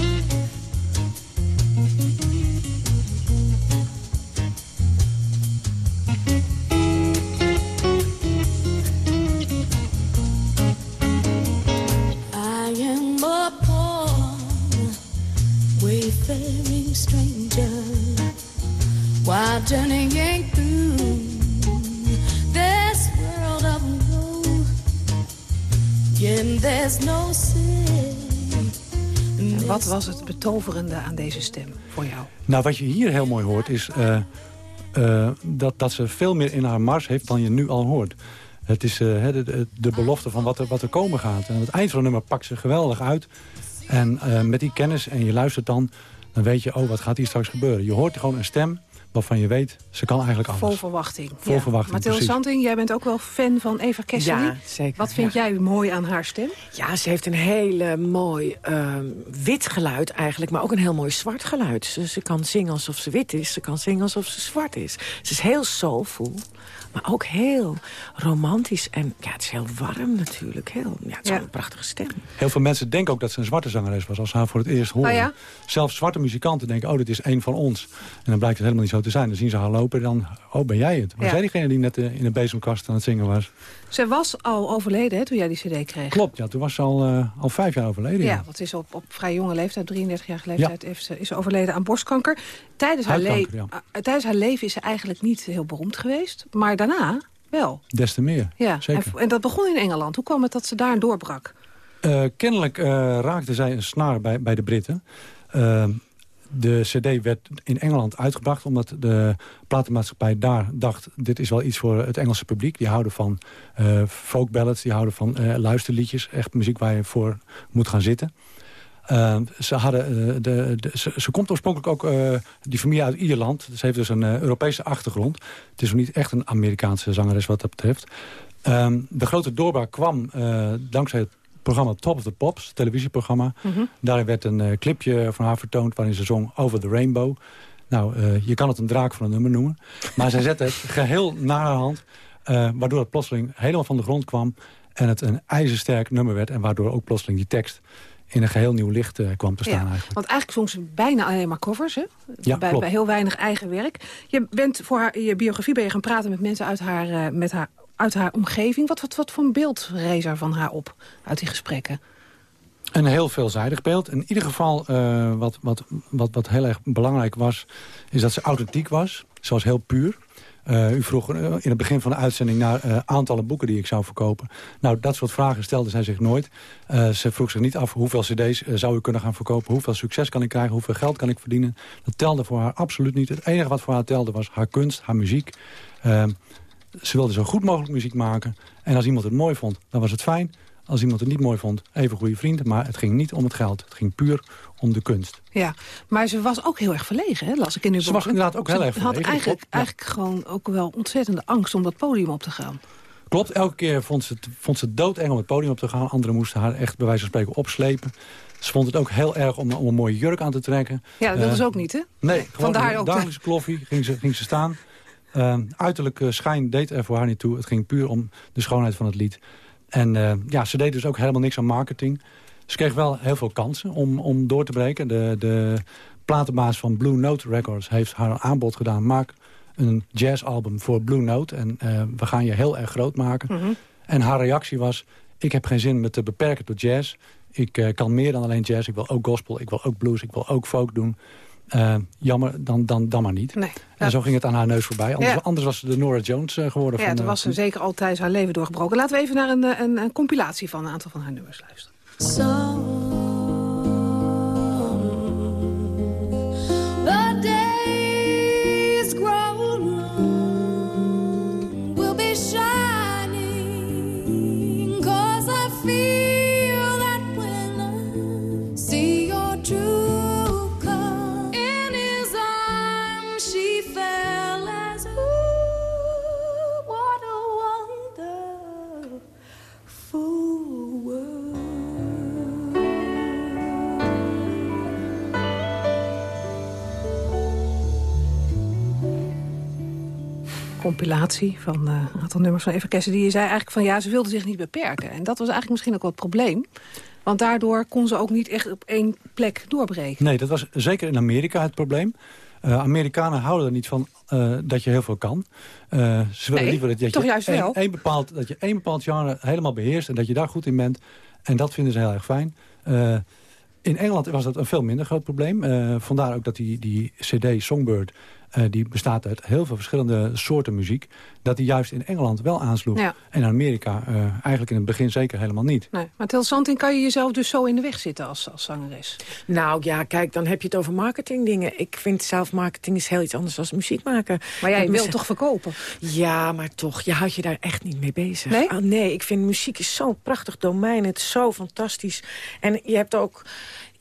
[SPEAKER 8] Betoverende aan deze stem voor jou?
[SPEAKER 11] Nou, wat je hier heel mooi hoort is uh, uh, dat, dat ze veel meer in haar mars heeft dan je nu al hoort. Het is uh, de, de, belofte van wat er, wat er komen gaat. En het eind van nummer pakt ze geweldig uit. En met die kennis, en je luistert dan, dan weet je, oh, wat gaat hier straks gebeuren? Je hoort gewoon een stem waarvan je weet, ze kan eigenlijk alles.
[SPEAKER 8] Vol verwachting.
[SPEAKER 11] Vol
[SPEAKER 8] ja.
[SPEAKER 11] verwachting,
[SPEAKER 8] Mathilde
[SPEAKER 11] precies.
[SPEAKER 8] Santing, jij bent ook wel fan van Eva Cassidy.
[SPEAKER 20] Ja, zeker.
[SPEAKER 8] Wat vind
[SPEAKER 20] ja.
[SPEAKER 8] jij mooi aan haar stem?
[SPEAKER 20] Ja, ze heeft een hele mooi uh, wit geluid eigenlijk, maar ook een heel mooi zwart geluid. Ze, ze kan zingen alsof ze wit is, ze kan zingen alsof ze zwart is. Ze is heel soulful, maar ook heel romantisch. En ja, het is heel warm natuurlijk. Heel, ja, het is ja. een prachtige stem.
[SPEAKER 11] Heel veel mensen denken ook dat ze een zwarte zangeres was als ze haar voor het eerst horen.
[SPEAKER 8] Oh ja?
[SPEAKER 11] Zelfs zwarte muzikanten denken, oh, dit is één van ons. En dan blijkt het helemaal niet zo te zijn. Dan zien ze haar lopen dan, oh, ben jij het? Was
[SPEAKER 8] Ja.
[SPEAKER 11] jij diegene die net eh, in de bezemkast aan het zingen was?
[SPEAKER 8] Ze was al overleden hè, toen jij die cd kreeg.
[SPEAKER 11] Klopt, ja. Toen was ze al, eh, al vijf jaar overleden.
[SPEAKER 8] Ja, want ze is op, op vrij jonge leeftijd, 33 jaar leeftijd, heeft ze, is ze overleden aan borstkanker. Tijdens haar, le- uh, tijdens haar leven is ze eigenlijk niet heel beroemd geweest. Maar daarna wel.
[SPEAKER 11] Des te meer,
[SPEAKER 8] Ja,
[SPEAKER 11] zeker.
[SPEAKER 8] En, en dat begon in Engeland. Hoe kwam het dat ze daar doorbrak?
[SPEAKER 11] Uh, kennelijk raakte zij een snaar bij, bij de Britten. De cd werd in Engeland uitgebracht omdat de platenmaatschappij daar dacht... dit is wel iets voor het Engelse publiek. Die houden van uh, folk ballads, die houden van uh, luisterliedjes. Echt muziek waar je voor moet gaan zitten. Uh, ze, hadden, de, de, ze, komt oorspronkelijk ook die familie uit Ierland. Ze heeft dus een Europese achtergrond. Het is nog niet echt een Amerikaanse zangeres wat dat betreft. Um, de grote doorbraak kwam dankzij het programma Top of the Pops, televisieprogramma. Mm -hmm. Daar werd een uh, clipje van haar vertoond waarin ze zong Over the Rainbow. Nou, uh, je kan het een draak van een nummer noemen. Maar zij zette het geheel naar haar hand. Uh, waardoor het plotseling helemaal van de grond kwam. En het een ijzersterk nummer werd. En waardoor ook plotseling die tekst in een geheel nieuw licht kwam te staan
[SPEAKER 8] ja,
[SPEAKER 11] eigenlijk.
[SPEAKER 8] Want eigenlijk zong ze bijna alleen maar covers, hè?
[SPEAKER 11] Ja,
[SPEAKER 8] bij,
[SPEAKER 11] klopt.
[SPEAKER 8] bij heel weinig eigen werk. Je bent voor haar, je biografie ben je gaan praten met mensen uit haar, met haar uit haar omgeving. Wat, wat, wat voor een beeld rees er van haar op uit die gesprekken?
[SPEAKER 11] Een heel veelzijdig beeld. In ieder geval, uh, wat, wat, wat, wat heel erg belangrijk was... is dat ze authentiek was. Ze was heel puur. Uh, u vroeg in het begin van de uitzending naar aantallen boeken die ik zou verkopen. Nou, dat soort vragen stelde zij zich nooit. Ze vroeg zich niet af hoeveel cd's zou u kunnen gaan verkopen... hoeveel succes kan ik krijgen, hoeveel geld kan ik verdienen. Dat telde voor haar absoluut niet. Het enige wat voor haar telde was haar kunst, haar muziek. Ze wilde zo goed mogelijk muziek maken. En als iemand het mooi vond, dan was het fijn. Als iemand het niet mooi vond, even goede vrienden. Maar het ging niet om het geld. Het ging puur om de kunst.
[SPEAKER 8] Ja, maar ze was ook heel erg verlegen, hè, las ik in uw
[SPEAKER 11] Ze was inderdaad ook heel erg
[SPEAKER 8] verlegen. Ze had eigenlijk, eigenlijk gewoon ook wel ontzettende angst om dat podium op te gaan.
[SPEAKER 11] Klopt, elke keer vond ze, het, vond ze doodeng om het podium op te gaan. Anderen moesten haar echt bij wijze van spreken opslepen. Ze vond het ook heel erg om, om een mooie jurk aan te trekken.
[SPEAKER 8] Ja, dat wilde uh, ze ook niet, hè?
[SPEAKER 11] Nee, gewoon Vandaar ook dagelijkse kloffie ging ze, ging ze staan. Uh, uiterlijk schijn deed er voor haar niet toe. Het ging puur om de schoonheid van het lied. En uh, ja, ze deed dus ook helemaal niks aan marketing. Ze kreeg wel heel veel kansen om, om door te breken. De, de platenbaas van Blue Note Records heeft haar een aanbod gedaan. Maak een jazzalbum voor Blue Note en uh, we gaan je heel erg groot maken. Mm -hmm. En haar reactie was, ik heb geen zin me te beperken tot jazz. Ik uh, kan meer dan alleen jazz. Ik wil ook gospel, ik wil ook blues, ik wil ook folk doen. Uh, jammer, dan, dan, dan maar niet. Nee. En zo ging het aan haar neus voorbij. Anders, ja. anders was ze de Nora Jones uh, geworden.
[SPEAKER 8] Ja,
[SPEAKER 11] van,
[SPEAKER 8] toen was ze zeker altijd haar leven doorgebroken. Laten we even naar een, een, een compilatie van een aantal van haar nummers luisteren. So compilatie van uh, een aantal nummers van Eva Kessen. Die zei eigenlijk van ja, ze wilde zich niet beperken. En dat was eigenlijk misschien ook wel het probleem. Want daardoor kon ze ook niet echt op één plek doorbreken.
[SPEAKER 11] Nee, dat was zeker in Amerika het probleem. Uh, Amerikanen houden er niet van uh, dat je heel veel kan. Uh, ze willen
[SPEAKER 8] Nee,
[SPEAKER 11] liever dat, je
[SPEAKER 8] juist
[SPEAKER 11] één bepaald, dat je één bepaald genre helemaal beheerst... en dat je daar goed in bent. En dat vinden ze heel erg fijn. In Engeland was dat een veel minder groot probleem. Vandaar ook dat die, die cd Songbird... uh, die bestaat uit heel veel verschillende soorten muziek... dat die juist in Engeland wel aansloeg.
[SPEAKER 8] Ja.
[SPEAKER 11] En in Amerika uh, eigenlijk in het begin zeker helemaal niet.
[SPEAKER 8] Nee. Maar Tel Santin kan je jezelf dus zo in de weg zitten als, als zangeres.
[SPEAKER 20] Nou ja, kijk, dan heb je het over marketingdingen. Ik vind zelf marketing is heel iets anders dan muziek maken.
[SPEAKER 8] Maar jij wil toch verkopen?
[SPEAKER 20] Ja, maar toch, je houdt je daar echt niet mee bezig.
[SPEAKER 8] Nee?
[SPEAKER 20] Ah, nee, ik vind muziek is zo'n prachtig domein. Het is zo fantastisch. En je hebt ook...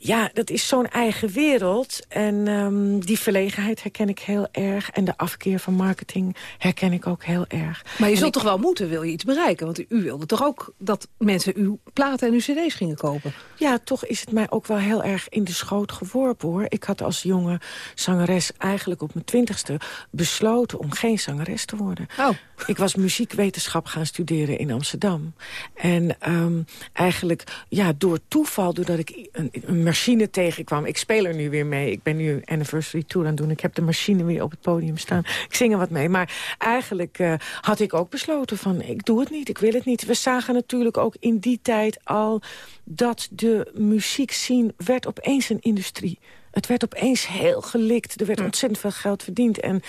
[SPEAKER 20] Ja, dat is zo'n eigen wereld. En ehm, die verlegenheid herken ik heel erg. En de afkeer van marketing herken ik ook heel erg.
[SPEAKER 8] Maar je zult
[SPEAKER 20] ik-
[SPEAKER 8] toch wel moeten, wil je iets bereiken? Want u wilde toch ook dat mensen uw platen en uw cd's gingen kopen?
[SPEAKER 20] Ja, toch is het mij ook wel heel erg in de schoot geworpen, hoor. Ik had als jonge zangeres eigenlijk op mijn twintigste besloten om geen zangeres te worden.
[SPEAKER 8] Oh.
[SPEAKER 20] Ik was muziekwetenschap gaan studeren in Amsterdam. En ehm, eigenlijk, ja, door toeval, doordat ik een, een machine tegenkwam... ik speel er nu weer mee, ik ben nu Anniversary Tour aan het doen... ik heb de machine weer op het podium staan, ik zing er wat mee. Maar eigenlijk eh, had ik ook besloten van, ik doe het niet, ik wil het niet. We zagen natuurlijk ook in die tijd al dat de muziek zien werd opeens een industrie. Het werd opeens heel gelikt. Er werd ontzettend veel geld verdiend. En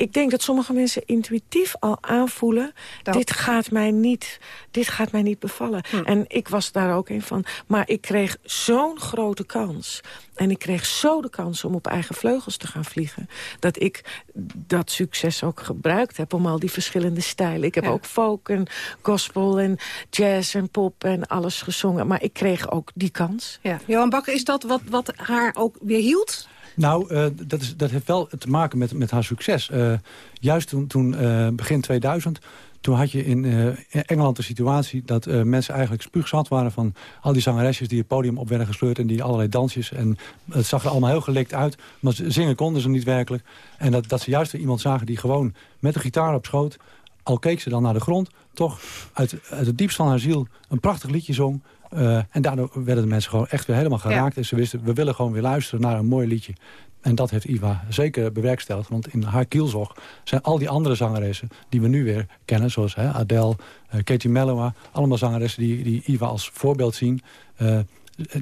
[SPEAKER 20] ik denk dat sommige mensen intuïtief al aanvoelen... dit, gaat mij niet, dit gaat mij niet bevallen. En ik was daar ook een van. Maar ik kreeg zo'n grote kans. En ik kreeg zo de kans om op eigen vleugels te gaan vliegen... dat ik dat succes ook gebruikt heb om al die verschillende stijlen. Ik heb ook folk en gospel en jazz en pop en alles gezongen. Maar ik kreeg ook die kans.
[SPEAKER 8] Ja. Johan Bakker, is dat wat, wat haar ook weer hield?
[SPEAKER 11] Nou, eh, dat, is, dat heeft wel te maken met, met haar succes. Eh, juist toen, toen eh, begin 2000... Toen had je in Engeland de situatie dat mensen eigenlijk spuugzat waren... van al die zangeresjes die het podium op werden gesleurd... en die allerlei dansjes. En het zag er allemaal heel gelikt uit. Maar zingen konden ze niet werkelijk. En dat, dat ze juist weer iemand zagen die gewoon met de gitaar op schoot... al keek ze dan naar de grond, toch uit, uit het diepst van haar ziel... een prachtig liedje zong. Eh, en daardoor werden de mensen gewoon echt weer helemaal geraakt. En ze wisten, we willen gewoon weer luisteren naar een mooi liedje. En dat heeft Iva zeker bewerkstelligd. Want in haar kielzog zijn al die andere zangeressen... die we nu weer kennen, zoals hè, Adele, eh, Katie Melua... allemaal zangeressen die, die Iva als voorbeeld zien... eh,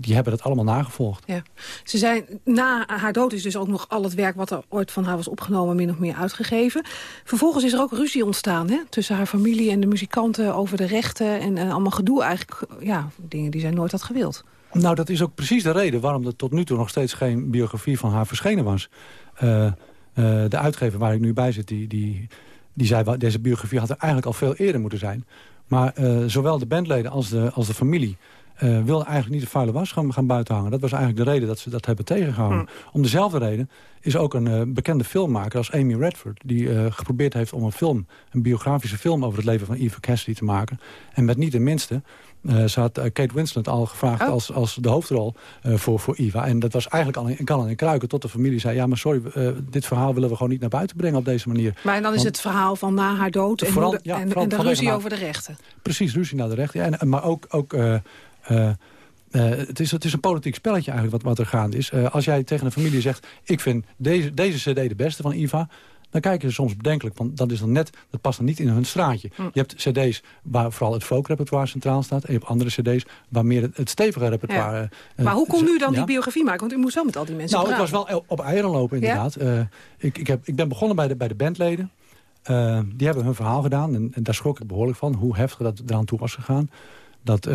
[SPEAKER 11] die hebben dat allemaal nagevolgd.
[SPEAKER 8] Ja. Ze zijn, na haar dood is dus ook nog al het werk wat er ooit van haar was opgenomen min of meer uitgegeven. Vervolgens is er ook ruzie ontstaan hè, tussen haar familie en de muzikanten over de rechten en, en allemaal gedoe eigenlijk. Ja, dingen die zij nooit had gewild.
[SPEAKER 11] Nou, dat is ook precies de reden waarom er tot nu toe nog steeds geen biografie van haar verschenen was. Uh, uh, de uitgever waar ik nu bij zit, die, die, die zei... deze biografie had er eigenlijk al veel eerder moeten zijn. Maar uh, zowel de bandleden als de, als de familie uh, wilden eigenlijk niet de vuile was gaan, gaan buiten hangen. Dat was eigenlijk de reden dat ze dat hebben tegengehouden. Hmm. Om dezelfde reden is ook een uh, bekende filmmaker als Amy Redford... die uh, geprobeerd heeft om een film, een biografische film... over het leven van Eva Cassidy te maken. En met niet de minste ze had Kate Winslet al gevraagd oh. als, als de hoofdrol voor, voor Eva. En dat was eigenlijk al in kan en kruiken tot de familie zei... ja, maar sorry, dit verhaal willen we gewoon niet naar buiten brengen op deze manier.
[SPEAKER 8] Maar dan is het verhaal van na haar dood en, vooral, ja, en, en de ruzie over de rechten.
[SPEAKER 11] Precies, ruzie naar de rechten. Ja, en, maar ook... ook Uh, het, is, het is een politiek spelletje eigenlijk wat, wat er gaande is. Uh, als jij tegen een familie zegt... ik vind deze, deze cd de beste van Iva... dan kijken ze soms bedenkelijk. Want dat, is dan net, dat past dan niet in hun straatje. Hm. Je hebt cd's waar vooral het folk-repertoire centraal staat... en je hebt andere cd's waar meer het, het stevige repertoire... Ja.
[SPEAKER 8] Uh, maar hoe kon u dan ja? die biografie maken? Want u moest wel met al die mensen
[SPEAKER 11] Nou,
[SPEAKER 8] praten.
[SPEAKER 11] ik was wel op eieren lopen inderdaad. ik, ik, heb, ik ben begonnen bij de, bij de bandleden. die hebben hun verhaal gedaan en, en, daar schrok ik behoorlijk van... hoe heftig dat eraan toe was gegaan. Dat...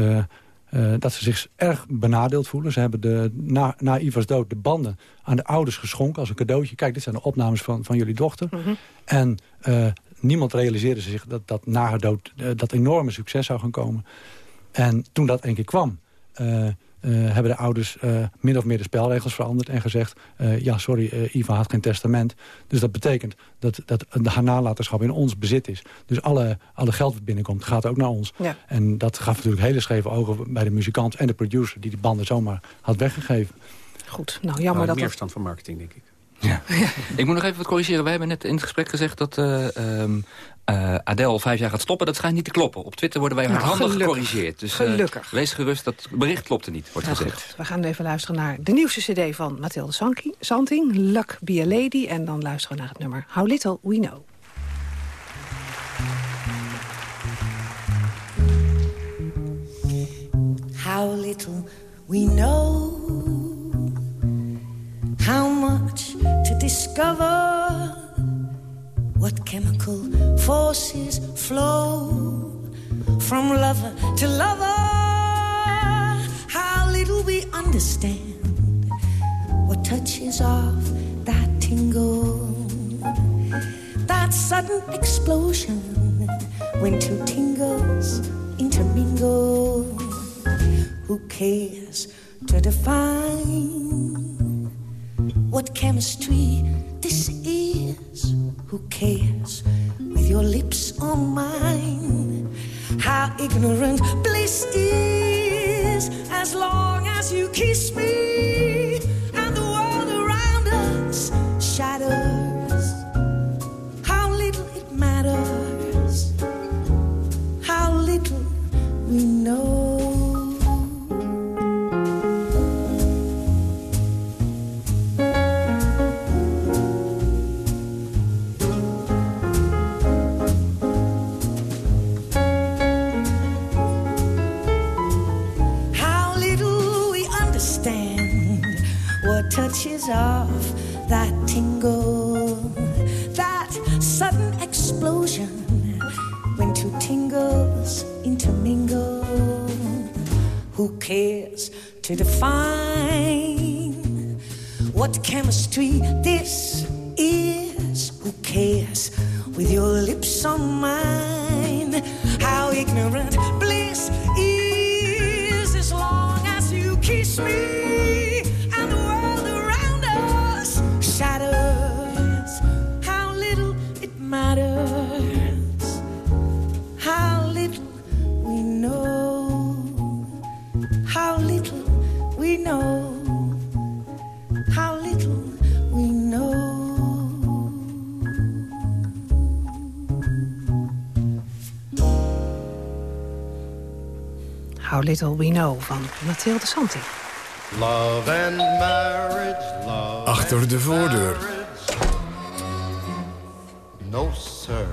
[SPEAKER 11] Uh, dat ze zich erg benadeeld voelen. Ze hebben de, na, na Iva's dood de banden aan de ouders geschonken als een cadeautje. Kijk, dit zijn de opnames van, van jullie dochter. Mm -hmm. En uh, niemand realiseerde zich dat, dat na haar dood uh, dat enorme succes zou gaan komen. En toen dat een keer kwam... Uh, hebben de ouders uh, min of meer de spelregels veranderd en gezegd... Uh, ja, sorry, Iva had geen testament. Dus dat betekent dat, dat haar nalatenschap in ons bezit is. Dus alle, alle geld wat binnenkomt, gaat ook naar ons.
[SPEAKER 8] Ja.
[SPEAKER 11] En dat gaf natuurlijk hele scheve ogen bij de muzikant en de producer... die die banden zomaar had weggegeven.
[SPEAKER 8] Goed, nou jammer nou, dat...
[SPEAKER 9] Meer verstand van marketing, denk ik.
[SPEAKER 7] Ja. ik moet nog even wat corrigeren. Wij hebben net in het gesprek gezegd dat uh, um, uh, Adele vijf jaar gaat stoppen. Dat schijnt niet te kloppen. Op Twitter worden wij nou, hardhandig gecorrigeerd. Dus uh, wees gerust, dat bericht klopte niet, wordt
[SPEAKER 8] nou,
[SPEAKER 7] gezegd.
[SPEAKER 8] Goed. We gaan even luisteren naar de nieuwste cd van Mathilde Santing. Luck Be A Lady. En dan luisteren we naar het nummer How Little We Know.
[SPEAKER 20] How little we know How much to discover What chemical forces flow From lover to lover. How little we understand What touches off that tingle. That sudden explosion When two tingles intermingle. Who cares to define what chemistry this is. Who cares with your lips on mine? How ignorant bliss is as long as you kiss me and the world around us shatters. How little it matters. How little we know. To define what chemistry this Little We Know
[SPEAKER 8] van Mathilde Santi.
[SPEAKER 1] Love and marriage, love Achter de voordeur.
[SPEAKER 24] No, sir.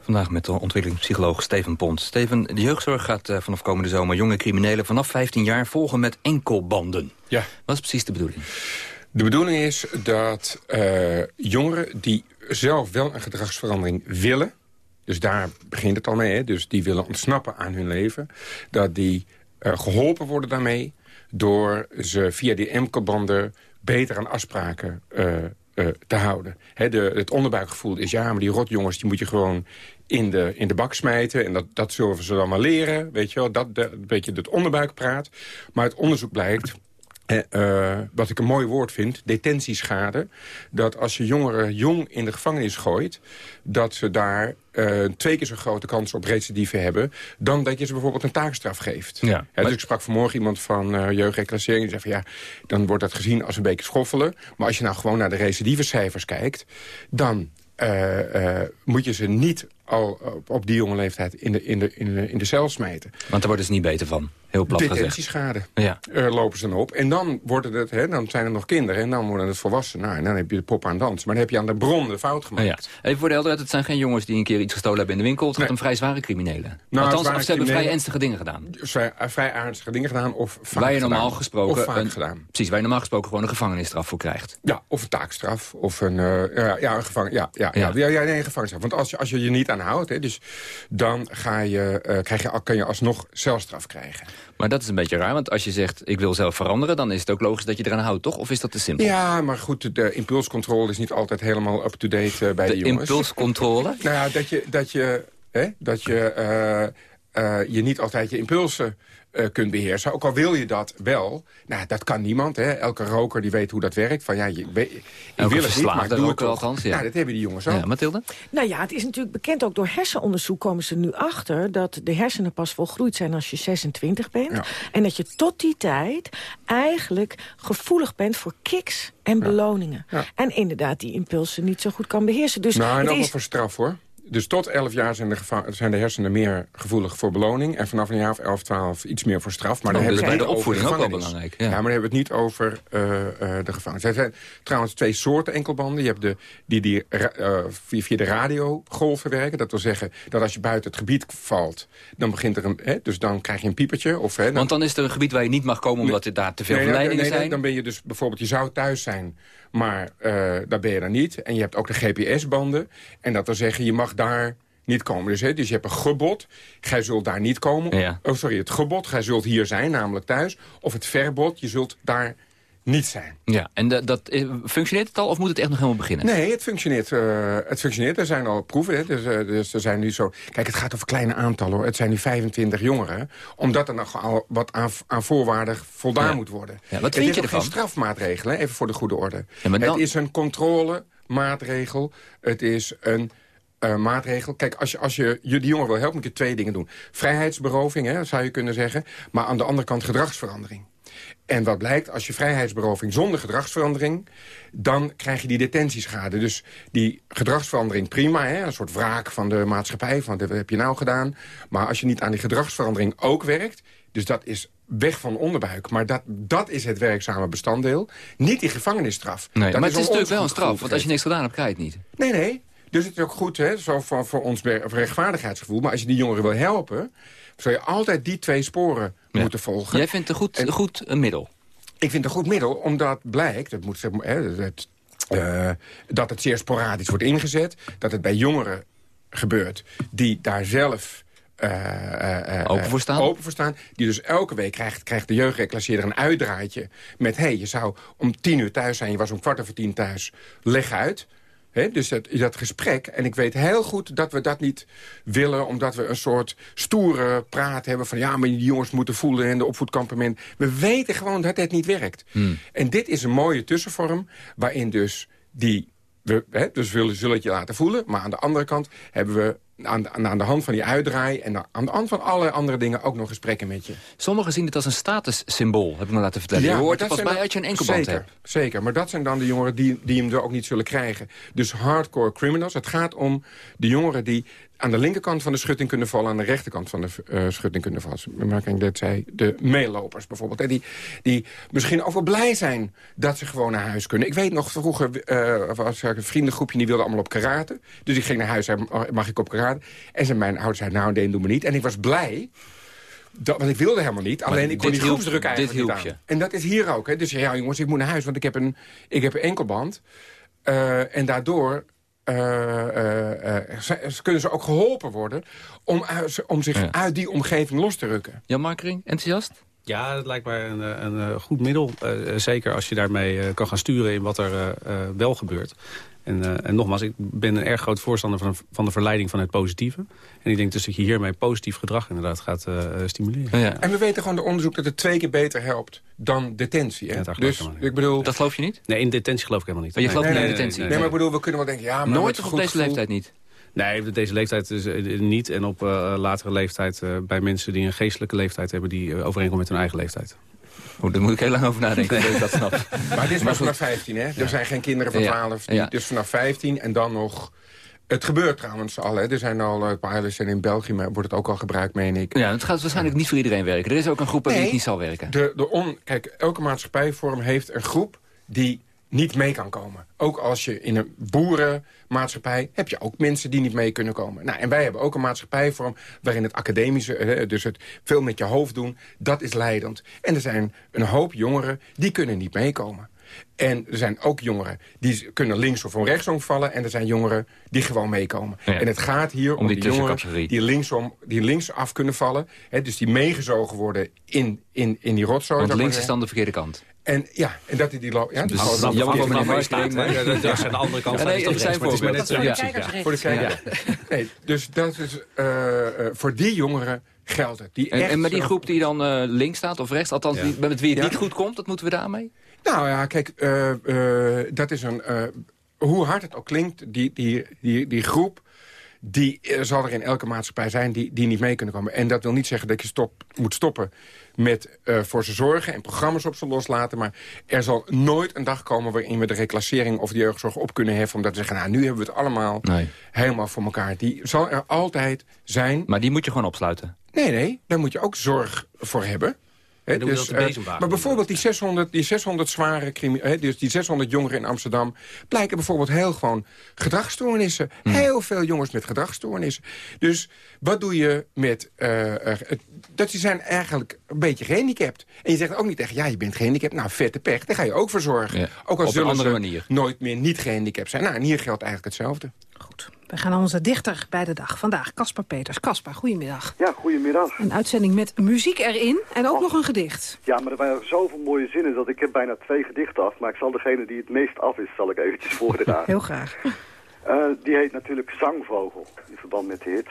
[SPEAKER 7] Vandaag met de ontwikkelingspsycholoog Steven Pont. Steven, de jeugdzorg gaat uh, vanaf komende zomer jonge criminelen vanaf 15 jaar volgen met enkelbanden.
[SPEAKER 12] Ja.
[SPEAKER 7] Wat is precies de bedoeling?
[SPEAKER 12] De bedoeling is dat uh, jongeren die zelf wel een gedragsverandering willen... dus daar begint het al mee, hè, dus die willen ontsnappen aan hun leven... dat die geholpen worden daarmee door ze via die enkelbanden beter aan afspraken uh, te houden. de, het onderbuikgevoel is, ja, maar die rotjongens... die moet je gewoon in de, in de bak smijten. En dat, dat zullen ze dan maar leren, weet je wel. Dat, dat, een beetje het onderbuikpraat. Maar het onderzoek blijkt uh, wat ik een mooi woord vind, detentieschade. Dat als je jongeren jong in de gevangenis gooit... dat ze daar uh, twee keer zo grote kans op recidive hebben... dan dat je ze bijvoorbeeld een taakstraf geeft. Ja, dus ik sprak vanmorgen iemand van uh, jeugdreclassering... die zei van ja, dan wordt dat gezien als een beetje schoffelen. Maar als je nou gewoon naar de recidieve cijfers kijkt... dan uh, moet je ze niet al op die jonge leeftijd in de, in de, in de, in de cel smijten.
[SPEAKER 7] Want daar worden ze niet beter van. Heel plat
[SPEAKER 12] Detentieschade ja. Uh, lopen ze dan op. En dan, worden het, hè, dan zijn er nog kinderen en dan worden het volwassenen. Nou, en dan heb je de pop aan dans. Maar dan heb je aan de bron de fout gemaakt.
[SPEAKER 7] Ja. Even voor de helderheid, het zijn geen jongens die een keer iets gestolen hebben in de winkel. Het gaat om vrij zware criminelen. Nou, Althans, of ze hebben vrij ernstige dingen gedaan.
[SPEAKER 12] Vrij, vrij ernstige dingen gedaan of vaak
[SPEAKER 7] waar je normaal
[SPEAKER 12] gedaan.
[SPEAKER 7] gesproken
[SPEAKER 12] of vaak
[SPEAKER 7] een,
[SPEAKER 12] gedaan.
[SPEAKER 7] Precies, waar je normaal gesproken gewoon een gevangenisstraf voor krijgt.
[SPEAKER 12] Ja, of een taakstraf. Of een, uh, ja, ja, een gevangen, ja, ja, ja. ja. ja nee, een gevangenisstraf. Want als je, als je je niet aan houdt, hè, dus dan ga je, uh, krijg je, kan je alsnog celstraf krijgen.
[SPEAKER 7] Maar dat is een beetje raar, want als je zegt ik wil zelf veranderen... dan is het ook logisch dat je eraan houdt, toch? Of is dat te simpel?
[SPEAKER 12] Ja, maar goed, de impulscontrole is niet altijd helemaal up-to-date uh, bij de,
[SPEAKER 7] de
[SPEAKER 12] jongens.
[SPEAKER 7] impulscontrole?
[SPEAKER 12] nou ja, dat je, dat je, hè, dat je, uh, uh, je niet altijd je impulsen uh, kunt beheersen. Ook al wil je dat wel. Nou, dat kan niemand. Hè. Elke roker die weet hoe dat werkt. Van ja, je, wil het niet, maar doe het
[SPEAKER 7] althans. Ja.
[SPEAKER 12] Nou, dat hebben die jongens ook.
[SPEAKER 7] Ja, Mathilde?
[SPEAKER 20] Nou ja, het is natuurlijk bekend ook door hersenonderzoek komen ze nu achter... dat de hersenen pas volgroeid zijn als je 26 bent. Ja. En dat je tot die tijd eigenlijk gevoelig bent voor kicks en beloningen. Ja. En inderdaad die impulsen niet zo goed kan beheersen. Dus
[SPEAKER 12] nou, en ook
[SPEAKER 20] is...
[SPEAKER 12] wel voor straf hoor. Dus tot 11 jaar zijn de, zijn de, hersenen meer gevoelig voor beloning. En vanaf een jaar of 11, 12 iets meer voor straf. Maar
[SPEAKER 7] oh,
[SPEAKER 12] dan
[SPEAKER 7] dus
[SPEAKER 12] hebben
[SPEAKER 7] bij
[SPEAKER 12] we
[SPEAKER 7] de opvoeding ook wel belangrijk. Ja.
[SPEAKER 12] ja. maar dan hebben we het niet over uh, uh, de gevangenis. Er zijn trouwens twee soorten enkelbanden. Je hebt de, die, die uh, via, via de radiogolven werken. Dat wil zeggen dat als je buiten het gebied valt... dan begint er een... Hè, dus dan krijg je een piepertje. Of, hè, dan...
[SPEAKER 7] Want dan is er een gebied waar je niet mag komen... omdat er daar te veel
[SPEAKER 12] nee,
[SPEAKER 7] verleidingen
[SPEAKER 12] nee, nee,
[SPEAKER 7] zijn?
[SPEAKER 12] dan ben je dus bijvoorbeeld... je zou thuis zijn... Maar uh, daar ben je dan niet. En je hebt ook de GPS-banden. En dat wil zeggen, je mag daar niet komen. Dus, hè, dus je hebt een gebod, gij zult daar niet komen.
[SPEAKER 7] Ja.
[SPEAKER 12] Oh, sorry, het gebod, gij zult hier zijn, namelijk thuis. Of het verbod, je zult daar niet zijn.
[SPEAKER 7] Ja, en de, dat, functioneert het al of moet het echt nog helemaal beginnen?
[SPEAKER 12] Nee, het functioneert. Uh, het functioneert. Er zijn al proeven. Hè. Dus, uh, dus er zijn nu zo... Kijk, het gaat over kleine aantallen. Hoor. Het zijn nu 25 jongeren. Omdat er nog al wat aan, aan voorwaarden voldaan
[SPEAKER 7] ja.
[SPEAKER 12] moet worden.
[SPEAKER 7] Ja, wat
[SPEAKER 12] het
[SPEAKER 7] vind
[SPEAKER 12] is
[SPEAKER 7] je ervan?
[SPEAKER 12] geen strafmaatregelen, even voor de goede orde.
[SPEAKER 7] Ja, maar dan...
[SPEAKER 12] Het is een controlemaatregel. Het is een uh, maatregel. Kijk, als je, als je, je die jongen wil helpen, moet je twee dingen doen. Vrijheidsberoving, hè, zou je kunnen zeggen. Maar aan de andere kant gedragsverandering. En wat blijkt, als je vrijheidsberoving zonder gedragsverandering... dan krijg je die detentieschade. Dus die gedragsverandering prima, hè, een soort wraak van de maatschappij... van wat heb je nou gedaan? Maar als je niet aan die gedragsverandering ook werkt... dus dat is weg van onderbuik. Maar dat, dat is het werkzame bestanddeel. Niet die gevangenisstraf.
[SPEAKER 7] Nee,
[SPEAKER 12] dat
[SPEAKER 7] maar het is natuurlijk wel een straf. Want als je niks gedaan hebt, krijg je het niet.
[SPEAKER 12] Nee, nee. Dus het is ook goed hè, zo voor, voor ons rechtvaardigheidsgevoel. Maar als je die jongeren wil helpen... zou je altijd die twee sporen
[SPEAKER 7] Ja.
[SPEAKER 12] moeten volgen.
[SPEAKER 7] Jij vindt het een goed, goed een middel?
[SPEAKER 12] Ik vind het een goed middel, omdat blijkt... Het moet, maar, hè, het, eh, dat het zeer sporadisch wordt ingezet. Dat het bij jongeren gebeurt die daar zelf... eh, eh,
[SPEAKER 7] Open voor staan?
[SPEAKER 12] Open voor staan. Die dus elke week krijgt, krijgt de jeugdreclasseerder een uitdraaitje met... hé, hey, je zou om tien uur thuis zijn, je was om kwart over tien thuis. Leg uit. Dus dat, dat gesprek, en ik weet heel goed dat we dat niet willen... omdat we een soort stoere praat hebben van... ja, maar die jongens moeten voelen in de opvoedkampement. We weten gewoon dat het niet werkt.
[SPEAKER 7] Hmm.
[SPEAKER 12] En dit is een mooie tussenvorm waarin dus die... We, dus we zullen het je laten voelen, maar aan de andere kant hebben we... Aan, aan, aan de hand van die uitdraai en aan de hand van alle andere dingen ook nog gesprekken met je.
[SPEAKER 7] Sommigen zien het als een statussymbool, heb ik me laten vertellen. je
[SPEAKER 12] maar
[SPEAKER 7] hoort
[SPEAKER 12] dat
[SPEAKER 7] pas bij als je een enkelband
[SPEAKER 12] zeker,
[SPEAKER 7] hebt.
[SPEAKER 12] Zeker, maar dat zijn dan de jongeren die, die hem er ook niet zullen krijgen. Dus hardcore criminals. Het gaat om de jongeren die aan de linkerkant van de schutting kunnen vallen... aan de rechterkant van de uh, schutting kunnen vallen. Maar ik net zei, de meelopers bijvoorbeeld. Hè, die, die misschien ook wel blij zijn dat ze gewoon naar huis kunnen. Ik weet nog, vroeger uh, was er een vriendengroepje... die wilde allemaal op karate. Dus ik ging naar huis, zei, mag ik op karate? En ze, mijn ouders zei, nou, nee, doe me niet. En ik was blij... Dat, want ik wilde helemaal niet. Alleen ik kon die groepsdruk eigenlijk
[SPEAKER 7] dit
[SPEAKER 12] niet aan. En dat is hier ook. Hè. Dus ja, jongens, ik moet naar huis, want ik heb een, ik heb een enkelband. Eh, en daardoor eh, eh, eh, ze- kunnen ze ook geholpen worden... om, om zich uit die omgeving los te rukken.
[SPEAKER 7] Jan Markering, enthousiast?
[SPEAKER 9] Ja, dat lijkt mij een, een, goed middel. Eh, zeker als je daarmee eh, kan gaan sturen in wat er wel gebeurt. En, eh, en nogmaals, ik ben een erg groot voorstander van, van de verleiding van het positieve. En ik denk dus dat je hiermee positief gedrag inderdaad gaat eh, stimuleren.
[SPEAKER 12] En we weten gewoon de onderzoek dat het twee keer beter helpt dan detentie. Hè?
[SPEAKER 9] Ja,
[SPEAKER 12] dus
[SPEAKER 9] ik
[SPEAKER 12] bedoel...
[SPEAKER 7] Dat geloof je niet?
[SPEAKER 9] Nee, in detentie geloof ik helemaal niet.
[SPEAKER 7] Maar je gelooft
[SPEAKER 9] Nee,
[SPEAKER 7] niet in
[SPEAKER 9] nee,
[SPEAKER 7] detentie?
[SPEAKER 12] Nee, maar ik bedoel, we kunnen wel denken... Ja, maar
[SPEAKER 7] Nooit op deze
[SPEAKER 12] gevoel-
[SPEAKER 9] eh,
[SPEAKER 7] leeftijd niet?
[SPEAKER 9] Nee, op deze leeftijd dus, eh, niet. En op eh, latere leeftijd eh, bij mensen die een geestelijke leeftijd hebben... die eh, overeenkomt met hun eigen leeftijd.
[SPEAKER 7] Oeh, daar moet ik heel lang over nadenken, voordat ik dat snap.
[SPEAKER 12] Maar dit is
[SPEAKER 7] Maar
[SPEAKER 12] vanaf 15, hè? Er zijn geen kinderen van
[SPEAKER 7] Ja.
[SPEAKER 12] 12. die-
[SPEAKER 7] Ja.
[SPEAKER 12] Dus vanaf 15 en dan nog... Het gebeurt trouwens al, hè. Er zijn al uh, pilots en in België maar wordt het ook al gebruikt, meen ik.
[SPEAKER 7] Ja, het gaat waarschijnlijk niet voor iedereen werken. Er is ook een groep wie het
[SPEAKER 12] Nee.
[SPEAKER 7] niet zal werken.
[SPEAKER 12] De, de on, kijk, elke maatschappijvorm heeft een groep die niet mee kan komen. Ook als je in een boerenmaatschappij heb je ook mensen die niet mee kunnen komen. Nou, en wij hebben ook een maatschappijvorm waarin het academische, eh, dus het veel met je hoofd doen, dat is leidend. En er zijn een hoop jongeren die kunnen niet meekomen. En er zijn ook jongeren die kunnen links of rechtsom vallen. En er zijn jongeren die gewoon meekomen.
[SPEAKER 7] Ja.
[SPEAKER 12] En het gaat hier om,
[SPEAKER 7] die
[SPEAKER 12] die jongeren die linksom, die linksaf kunnen vallen. Hè, dus die meegezogen worden in, in, in die rotzooi.
[SPEAKER 7] Want links is dan de verkeerde kant.
[SPEAKER 12] En ja, en dat die die lo- ja,
[SPEAKER 7] Dus dat is jammer voor maar-
[SPEAKER 9] Ja, dat- is aan de andere kant
[SPEAKER 7] Ja, nee,
[SPEAKER 9] het
[SPEAKER 7] zijn Ja.
[SPEAKER 9] precies, ja.
[SPEAKER 12] Voor de kijker. Nee, dus dat is, eh, eh, voor die jongeren geldt het. Die
[SPEAKER 7] En,
[SPEAKER 12] echt
[SPEAKER 7] en met die groep die dan eh, links staat of rechts, althans
[SPEAKER 12] Ja.
[SPEAKER 7] die, met wie het
[SPEAKER 12] Ja.
[SPEAKER 7] niet goed komt, dat moeten we daarmee?
[SPEAKER 12] Nou ja, kijk, eh, eh, dat is een... eh, hoe hard het ook klinkt, die, die, die, die groep... die zal er in elke maatschappij zijn die, die niet mee kunnen komen. En dat wil niet zeggen dat je stop, moet stoppen met eh, voor ze zorgen... en programma's op ze loslaten. Maar er zal nooit een dag komen waarin we de reclassering... of de jeugdzorg op kunnen heffen. Omdat we zeggen, nou, nu hebben we het allemaal
[SPEAKER 7] Nee.
[SPEAKER 12] helemaal voor elkaar. Die zal er altijd zijn.
[SPEAKER 7] Maar die moet je gewoon opsluiten.
[SPEAKER 12] Nee, nee, daar moet je ook zorg voor hebben. Dus, eh, maar bijvoorbeeld die 600, die 600 zware hè, dus die 600 jongeren in Amsterdam... blijken bijvoorbeeld heel gewoon gedragsstoornissen. Heel veel jongens met gedragsstoornissen. Dus wat doe je met... eh, eh, dat die zijn eigenlijk een beetje gehandicapt. En je zegt ook niet tegen, ja, je bent gehandicapt. Nou, vette pech, daar ga je ook voor zorgen.
[SPEAKER 7] Ja,
[SPEAKER 12] Ook al zullen
[SPEAKER 7] andere
[SPEAKER 12] ze
[SPEAKER 7] manier.
[SPEAKER 12] nooit meer niet gehandicapt zijn. Nou, en hier geldt eigenlijk hetzelfde.
[SPEAKER 8] We gaan naar onze dichter bij de dag. Vandaag Caspar Peters. Caspar, goedemiddag.
[SPEAKER 23] Ja, goedemiddag.
[SPEAKER 8] Een uitzending met muziek erin en ook nog een gedicht.
[SPEAKER 23] Ja, maar er waren zoveel mooie zinnen dat ik heb bijna twee gedichten af. Maar ik zal degene die het meest af is, zal ik eventjes voordragen.
[SPEAKER 8] Heel graag.
[SPEAKER 23] Eh, die heet natuurlijk Zangvogel, in verband met de hit.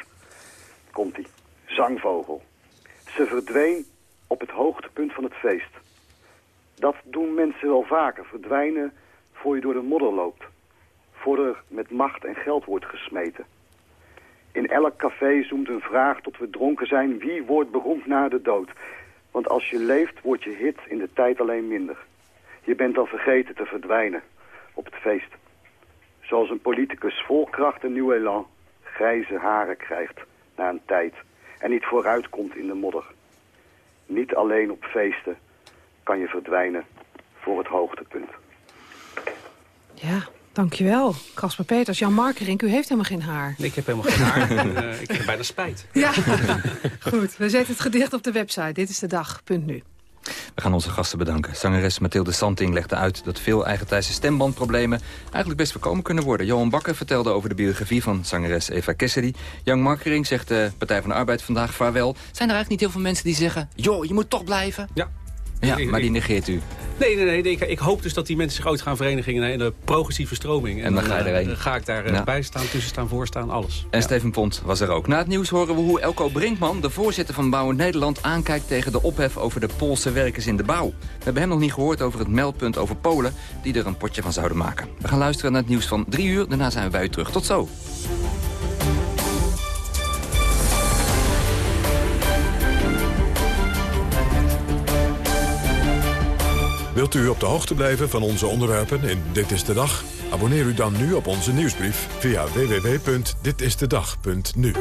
[SPEAKER 23] Komt-ie. Zangvogel. Ze verdween op het hoogtepunt van het feest. Dat doen mensen wel vaker, verdwijnen voor je door de modder loopt. Voor er met macht en geld wordt gesmeten. In elk café zoemt een vraag tot we dronken zijn. Wie wordt beroemd na de dood? Want als je leeft, wordt je hit in de tijd alleen minder. Je bent dan vergeten te verdwijnen op het feest. Zoals een politicus vol kracht en nieuw elan grijze haren krijgt na een tijd en niet vooruitkomt in de modder. Niet alleen op feesten kan je verdwijnen voor het hoogtepunt.
[SPEAKER 8] Ja, dankjewel. Caspar Peters, Jan Markerink, u heeft helemaal geen haar.
[SPEAKER 9] Ik heb helemaal geen haar. en, eh, ik heb bijna spijt.
[SPEAKER 8] Ja, goed. We zetten het gedicht op de website. Dit is de dag. Punt nu.
[SPEAKER 7] We gaan onze gasten bedanken. Zangeres Mathilde Santing legde uit dat veel eigentijdse stembandproblemen eigenlijk best voorkomen kunnen worden. Johan Bakker vertelde over de biografie van zangeres Eva Cassidy. Jan Markering zegt de Partij van de Arbeid vandaag vaarwel. Zijn er eigenlijk niet heel veel mensen die zeggen, joh, je moet toch blijven?
[SPEAKER 9] Ja.
[SPEAKER 7] Ja,
[SPEAKER 9] Ik-
[SPEAKER 7] maar die negeert u.
[SPEAKER 9] Nee, nee, nee. nee, Ik, ik hoop dus dat die mensen zich ooit gaan verenigen in een hele progressieve stroming.
[SPEAKER 7] En dan ga je
[SPEAKER 9] eh, ga ik daar eh,
[SPEAKER 7] Ja.
[SPEAKER 9] bij staan, tussen staan, voor staan, alles.
[SPEAKER 7] En Steven Pont was er ook. Na het nieuws horen we hoe Elko Brinkman, de voorzitter van Bouwen Nederland... aankijkt tegen de ophef over de Poolse werkers in de bouw. We hebben hem nog niet gehoord over het meldpunt over Polen... die er een potje van zouden maken. We gaan luisteren naar het nieuws van drie uur. Daarna zijn we bij u terug. Tot zo.
[SPEAKER 1] Wilt u op de hoogte blijven van onze onderwerpen in Dit is de Dag? Abonneer u dan nu op onze nieuwsbrief via www.ditistedag.nu.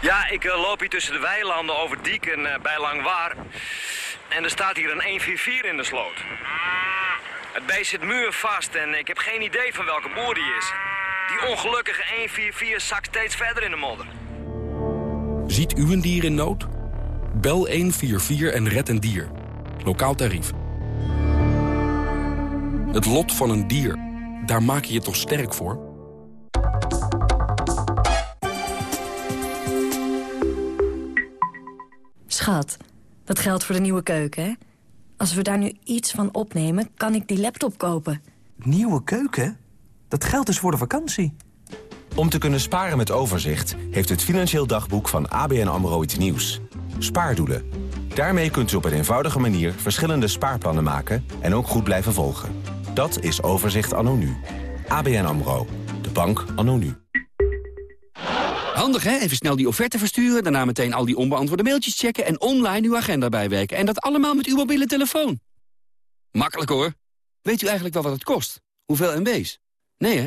[SPEAKER 25] Ja, ik eh, loop hier tussen de weilanden over Dieken eh, bij Langwaar. En er staat hier een 144 in de sloot. Het beest zit muurvast en ik heb geen idee van welke boer die is. Die ongelukkige 144 zakt steeds verder in de modder.
[SPEAKER 26] Ziet u een dier in nood? Bel 144 en red een dier. Lokaal tarief. Het lot van een dier, daar maak je je toch sterk voor?
[SPEAKER 27] Schat, dat geldt voor de nieuwe keuken, hè? Als we daar nu iets van opnemen, kan ik die laptop kopen.
[SPEAKER 6] Nieuwe keuken? Dat geldt dus voor de vakantie. Om te kunnen sparen met overzicht... heeft het Financieel Dagboek van ABN AMRO iets nieuws. Spaardoelen. Daarmee kunt u op een eenvoudige manier verschillende spaarplannen maken... en ook goed blijven volgen. Dat is Overzicht anno nu. ABN AMRO. De bank anno nu.
[SPEAKER 28] Handig hè? Even snel die offerte versturen, daarna meteen al die onbeantwoorde mailtjes checken... en online uw agenda bijwerken. En dat allemaal met uw mobiele telefoon. Makkelijk hoor. Weet u eigenlijk wel wat het kost? Hoeveel MB's? Nee hè?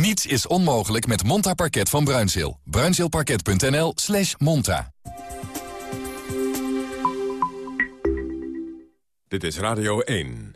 [SPEAKER 29] Niets is onmogelijk met Monta Parket van Bruinzeel. Bruinzeelparket.nl slash monta.
[SPEAKER 30] Dit is Radio 1.